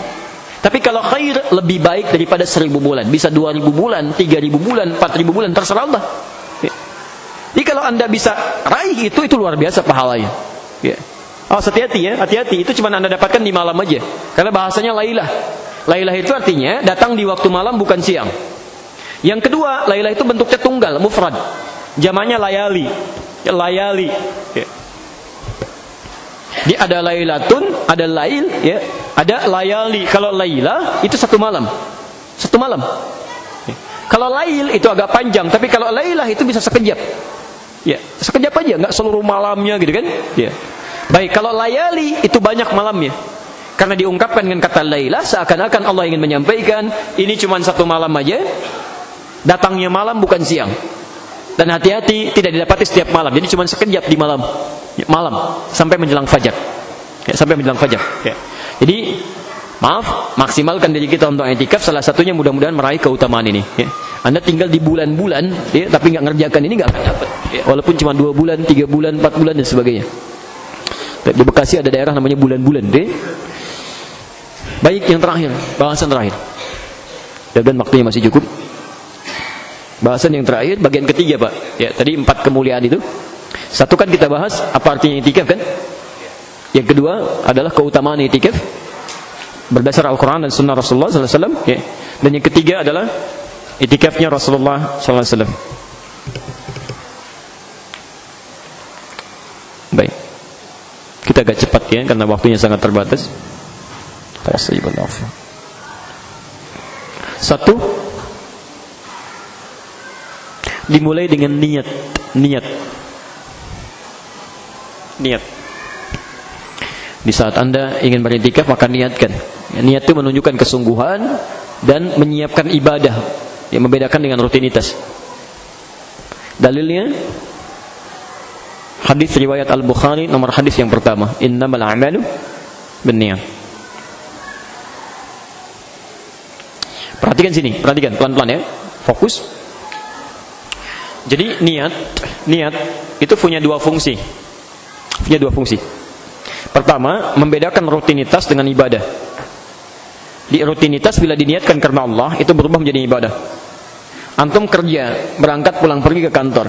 tapi kalau khair lebih baik daripada seribu bulan bisa dua ribu bulan tiga ribu bulan empat ribu bulan terserah Allah ya. jadi kalau anda bisa raih itu itu luar biasa pahalanya ya. Oh hati-hati ya, hati-hati. Itu cuma anda dapatkan di malam aja. Karena bahasanya lailah. Lailah itu artinya datang di waktu malam bukan siang. Yang kedua, lailah itu bentuknya tunggal, mufrad. Jamannya layali. Ya, layali. Ya. Dia ada lailatun, ada lail, ya. Ada layali. Kalau lailah itu satu malam. Satu malam. Ya. Kalau lail itu agak panjang, tapi kalau lailah itu bisa sekejap. Ya, sekejap aja, nggak seluruh malamnya gitu kan? Ya. Baik, kalau layali itu banyak malamnya. Karena diungkapkan dengan kata Laila seakan-akan Allah ingin menyampaikan ini cuma satu malam aja. Datangnya malam bukan siang. Dan hati-hati tidak didapati setiap malam. Jadi cuma sekejap di malam. Malam sampai menjelang fajar. Ya, sampai menjelang fajar. Ya. Jadi maaf, maksimalkan diri kita untuk etikaf salah satunya mudah-mudahan meraih keutamaan ini. Ya. Anda tinggal di bulan-bulan, ya, tapi nggak ngerjakan ini nggak akan dapat. Ya, walaupun cuma dua bulan, tiga bulan, empat bulan dan sebagainya. Di Bekasi ada daerah namanya bulan-bulan, deh. Baik yang terakhir, bahasan terakhir. Dan waktunya masih cukup. Bahasan yang terakhir, bagian ketiga Pak. Ya, tadi empat kemuliaan itu. Satu kan kita bahas apa artinya itikaf kan? Yang kedua adalah keutamaan itikaf berdasar Al-Quran dan Sunnah Rasulullah SAW. Ya. Dan yang ketiga adalah itikafnya Rasulullah SAW. Baik. Kita agak cepat ya karena waktunya sangat terbatas. Satu dimulai dengan niat, niat. Niat. Di saat Anda ingin beriktikaf maka niatkan. Niat itu menunjukkan kesungguhan dan menyiapkan ibadah yang membedakan dengan rutinitas. Dalilnya hadis riwayat Al-Bukhari nomor hadis yang pertama, innamal a'malu binniyat. Perhatikan sini, perhatikan pelan-pelan ya. Fokus. Jadi niat, niat itu punya dua fungsi. Punya dua fungsi. Pertama, membedakan rutinitas dengan ibadah. Di rutinitas bila diniatkan karena Allah itu berubah menjadi ibadah. Antum kerja, berangkat pulang pergi ke kantor.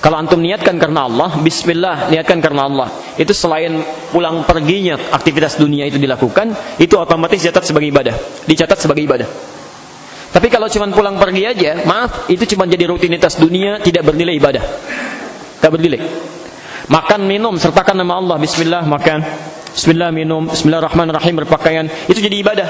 Kalau antum niatkan karena Allah, bismillah, niatkan karena Allah. Itu selain pulang perginya aktivitas dunia itu dilakukan, itu otomatis dicatat sebagai ibadah. Dicatat sebagai ibadah. Tapi kalau cuma pulang pergi aja, maaf, itu cuma jadi rutinitas dunia, tidak bernilai ibadah. Tidak bernilai. Makan, minum, sertakan nama Allah. Bismillah, makan. Bismillah, minum. Bismillahirrahmanirrahim, berpakaian. Itu jadi ibadah.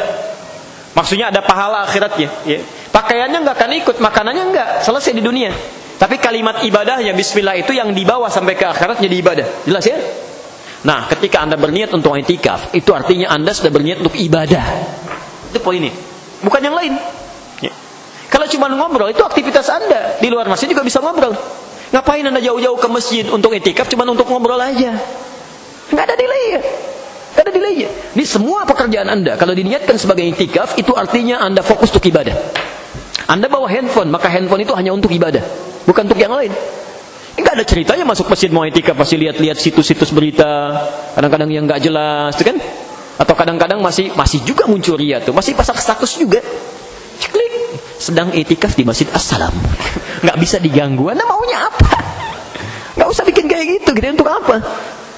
Maksudnya ada pahala akhiratnya. Ya. Pakaiannya nggak akan ikut, makanannya nggak. Selesai di dunia. Tapi kalimat ibadahnya Bismillah itu yang dibawa sampai ke akhirat jadi ibadah. Jelas ya? Nah, ketika anda berniat untuk itikaf, itu artinya anda sudah berniat untuk ibadah. Itu poinnya. Bukan yang lain. Kalau cuma ngobrol, itu aktivitas anda. Di luar masjid juga bisa ngobrol. Ngapain anda jauh-jauh ke masjid untuk etikaf cuma untuk ngobrol aja? Nggak ada delay ya. Nggak ada delay ya. Ini semua pekerjaan anda kalau diniatkan sebagai etikaf itu artinya anda fokus untuk ibadah. Anda bawa handphone, maka handphone itu hanya untuk ibadah, bukan untuk yang lain. Enggak ada ceritanya masuk masjid mau etikaf pasti lihat-lihat situs-situs berita, kadang-kadang yang nggak jelas, kan? Atau kadang-kadang masih masih juga muncul ria tuh, masih pasang status juga. Klik, sedang etikaf di masjid Assalam. nggak bisa diganggu. Anda maunya apa? Nggak usah bikin kayak gitu. Gitu untuk apa?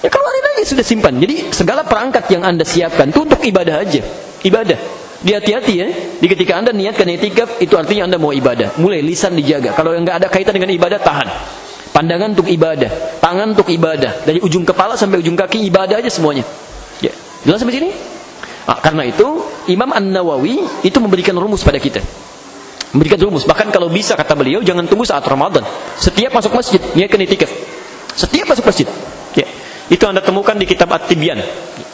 Ya keluarin aja sudah simpan. Jadi segala perangkat yang anda siapkan itu untuk ibadah aja. Ibadah. Di hati-hati ya. Di ketika anda niatkan etikaf itu artinya anda mau ibadah. Mulai lisan dijaga. Kalau yang nggak ada kaitan dengan ibadah tahan. Pandangan untuk ibadah, tangan untuk ibadah, dari ujung kepala sampai ujung kaki ibadah aja semuanya. Ya, jelas sampai sini? Nah, karena itu Imam An Nawawi itu memberikan rumus pada kita memberikan rumus. Bahkan kalau bisa kata beliau jangan tunggu saat Ramadan. Setiap masuk masjid niatkan itikaf. Setiap masuk masjid. Ya. Itu Anda temukan di kitab At-Tibyan.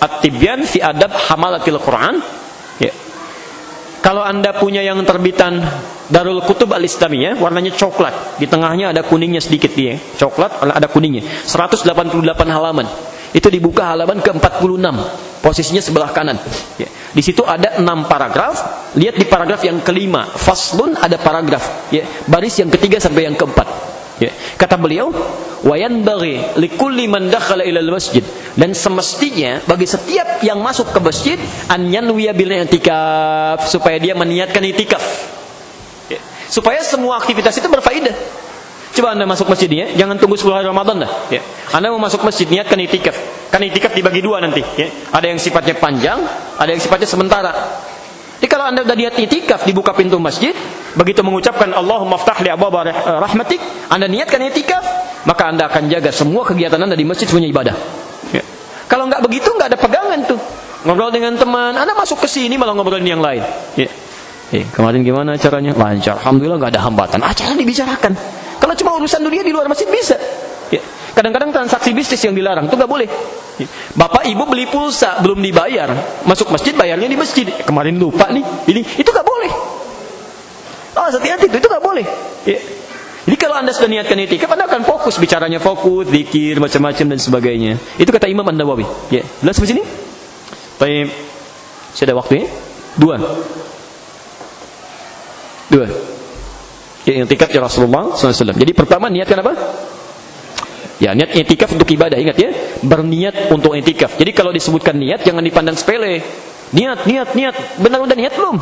At-Tibyan fi adab hamalatil Quran. Ya. Kalau Anda punya yang terbitan Darul Kutub Al-Islamiyah, warnanya coklat. Di tengahnya ada kuningnya sedikit dia. Coklat ada kuningnya. 188 halaman. Itu dibuka halaman ke-46. Posisinya sebelah kanan. Ya. Di situ ada enam paragraf. Lihat di paragraf yang kelima, faslun ada paragraf, ya, baris yang ketiga sampai yang keempat. Ya. Kata beliau, wayan bagi likulli man ilal masjid dan semestinya bagi setiap yang masuk ke masjid an yanwiya bil i'tikaf supaya dia meniatkan itikaf. Ya. Supaya semua aktivitas itu berfaedah. Coba anda masuk masjidnya, jangan tunggu 10 hari Ramadan dah. Ya. Anda mau masuk masjid, niatkan itikaf. Kan itikaf dibagi dua nanti. Ya. Ada yang sifatnya panjang, ada yang sifatnya sementara. Jadi kalau anda sudah niat itikaf, dibuka pintu masjid, begitu mengucapkan Allahumma ftah li abwaba rahmatik, anda niatkan itikaf, maka anda akan jaga semua kegiatan anda di masjid punya ibadah. Ya. Kalau nggak begitu, nggak ada pegangan tuh. Ngobrol dengan teman, anda masuk ke sini malah ngobrolin yang lain. Ya. Kemarin gimana acaranya? Lancar. Alhamdulillah nggak ada hambatan. Acara dibicarakan. Kalau cuma urusan dunia di luar masjid bisa. Ya. Kadang-kadang transaksi bisnis yang dilarang itu nggak boleh. Ya. Bapak ibu beli pulsa belum dibayar, masuk masjid bayarnya di masjid. Kemarin lupa nih, ini itu nggak boleh. Oh hati-hati itu itu nggak boleh. Ya. Jadi kalau anda sudah niatkan itikaf, anda akan fokus bicaranya fokus, zikir macam-macam dan sebagainya. Itu kata Imam An Nawawi. Ya, jelas di sini. Baik, sudah waktunya dua. Dua yang itikaf ya Rasulullah SAW. Jadi pertama niatkan apa? Ya niat itikaf untuk ibadah ingat ya berniat untuk itikaf. Jadi kalau disebutkan niat jangan dipandang sepele. Niat niat niat benar udah niat belum?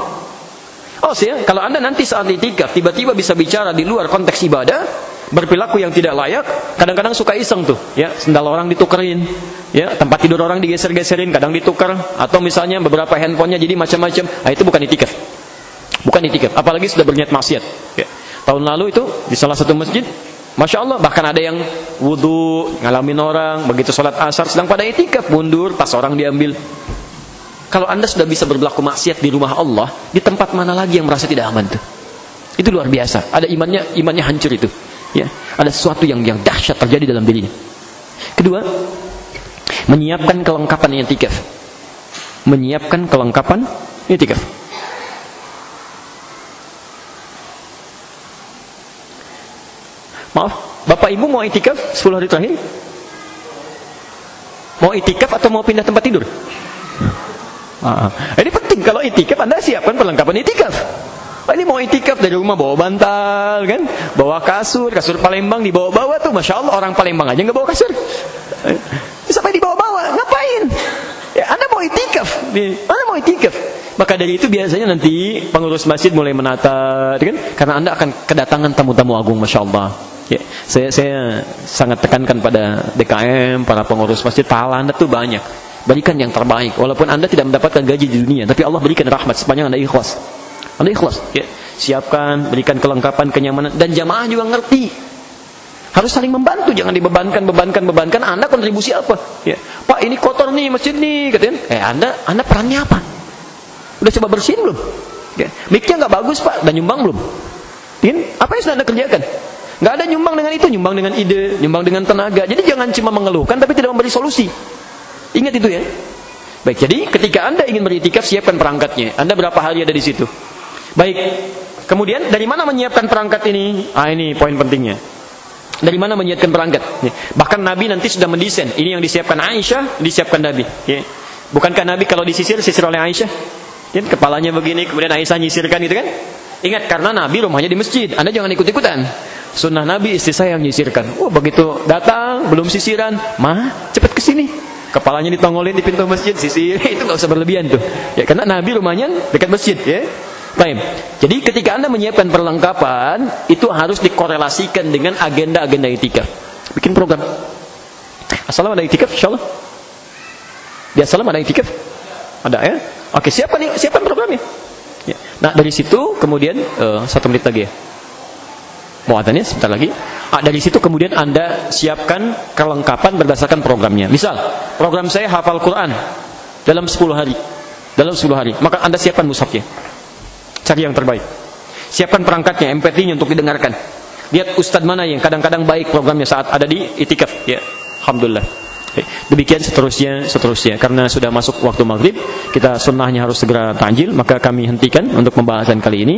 Oh sih kalau anda nanti saat itikaf tiba-tiba bisa bicara di luar konteks ibadah berperilaku yang tidak layak, kadang-kadang suka iseng tuh, ya, sendal orang ditukerin, ya, tempat tidur orang digeser-geserin, kadang ditukar, atau misalnya beberapa handphonenya jadi macam-macam, nah, itu bukan itikaf. Bukan itikaf, apalagi sudah berniat maksiat. Ya. Tahun lalu itu di salah satu masjid, Masya Allah, bahkan ada yang wudhu, ngalamin orang, begitu sholat asar, sedang pada itikaf, mundur, pas orang diambil. Kalau anda sudah bisa berlaku maksiat di rumah Allah, di tempat mana lagi yang merasa tidak aman tuh? Itu luar biasa. Ada imannya, imannya hancur itu. Ya, ada sesuatu yang yang dahsyat terjadi dalam dirinya. Kedua, menyiapkan kelengkapan i'tikaf. Menyiapkan kelengkapan i'tikaf. Maaf, Bapak Ibu mau itikaf 10 hari terakhir? Mau itikaf atau mau pindah tempat tidur? Ah, ini penting kalau itikaf Anda siapkan perlengkapan itikaf. Oh, ini mau itikaf dari rumah bawa bantal kan, bawa kasur, kasur Palembang dibawa-bawa tuh, masya Allah orang Palembang aja nggak bawa kasur. Eh, sampai dibawa-bawa, ngapain? Ya, anda mau itikaf, anda mau itikaf. Maka dari itu biasanya nanti pengurus masjid mulai menata, kan? Karena anda akan kedatangan tamu-tamu agung, masya Allah. Ya, saya, saya sangat tekankan pada DKM, para pengurus masjid, pahala anda tuh banyak. Berikan yang terbaik, walaupun anda tidak mendapatkan gaji di dunia, tapi Allah berikan rahmat sepanjang anda ikhlas. Anda ikhlas, ya. Siapkan, berikan kelengkapan, kenyamanan dan jamaah juga ngerti. Harus saling membantu, jangan dibebankan, bebankan, bebankan. Anda kontribusi apa? Ya. Pak, ini kotor nih masjid nih, katanya. Eh, Anda, Anda perannya apa? Udah coba bersihin belum? Ya. Miknya nggak bagus Pak, dan nyumbang belum? Ini apa yang sudah Anda kerjakan? Nggak ada nyumbang dengan itu, nyumbang dengan ide, nyumbang dengan tenaga. Jadi jangan cuma mengeluhkan tapi tidak memberi solusi. Ingat itu ya. Baik, jadi ketika Anda ingin beritikaf, siapkan perangkatnya. Anda berapa hari ada di situ? Baik. Kemudian dari mana menyiapkan perangkat ini? Ah ini poin pentingnya. Dari mana menyiapkan perangkat? Ya. Bahkan Nabi nanti sudah mendesain. Ini yang disiapkan Aisyah, disiapkan Nabi. Ya. Bukankah Nabi kalau disisir, sisir oleh Aisyah? Ya, kepalanya begini, kemudian Aisyah nyisirkan itu kan? Ingat, karena Nabi rumahnya di masjid. Anda jangan ikut-ikutan. Sunnah Nabi istri saya yang nyisirkan. Oh begitu datang, belum sisiran. Mah, cepat ke sini. Kepalanya ditongolin di pintu masjid, sisir. Itu nggak usah berlebihan tuh. Ya, karena Nabi rumahnya dekat masjid. Ya. Baik. Jadi ketika Anda menyiapkan perlengkapan, itu harus dikorelasikan dengan agenda-agenda itikaf. Bikin program. Assalamualaikum ada itikaf insyaallah. Di assalam ada itikaf? Ada ya? Oke, siapa nih? Siapa programnya? Ya. Nah, dari situ kemudian uh, satu menit lagi ya. Mau adanya sebentar lagi. Ah, dari situ kemudian Anda siapkan kelengkapan berdasarkan programnya. Misal, program saya hafal Quran dalam 10 hari. Dalam 10 hari. Maka Anda siapkan mushafnya. Cari yang terbaik. Siapkan perangkatnya, MP3-nya untuk didengarkan. Lihat ustadz mana yang kadang-kadang baik programnya saat ada di itikaf. Ya, Alhamdulillah. Demikian seterusnya, seterusnya. Karena sudah masuk waktu maghrib, kita sunnahnya harus segera tanjil, maka kami hentikan untuk pembahasan kali ini.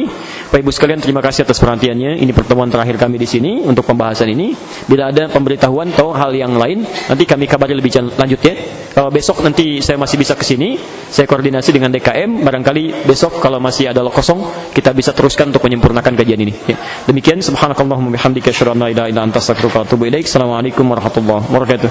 Bapak Ibu sekalian, terima kasih atas perhatiannya. Ini pertemuan terakhir kami di sini untuk pembahasan ini. Bila ada pemberitahuan atau hal yang lain, nanti kami kabari lebih lanjut ya. Kalau besok nanti saya masih bisa ke sini, saya koordinasi dengan DKM. Barangkali besok kalau masih ada kosong, kita bisa teruskan untuk menyempurnakan kajian ini. Ya. Demikian, subhanakallahumma bihamdika asyhadu an la ilaha. Assalamualaikum warahmatullahi wabarakatuh.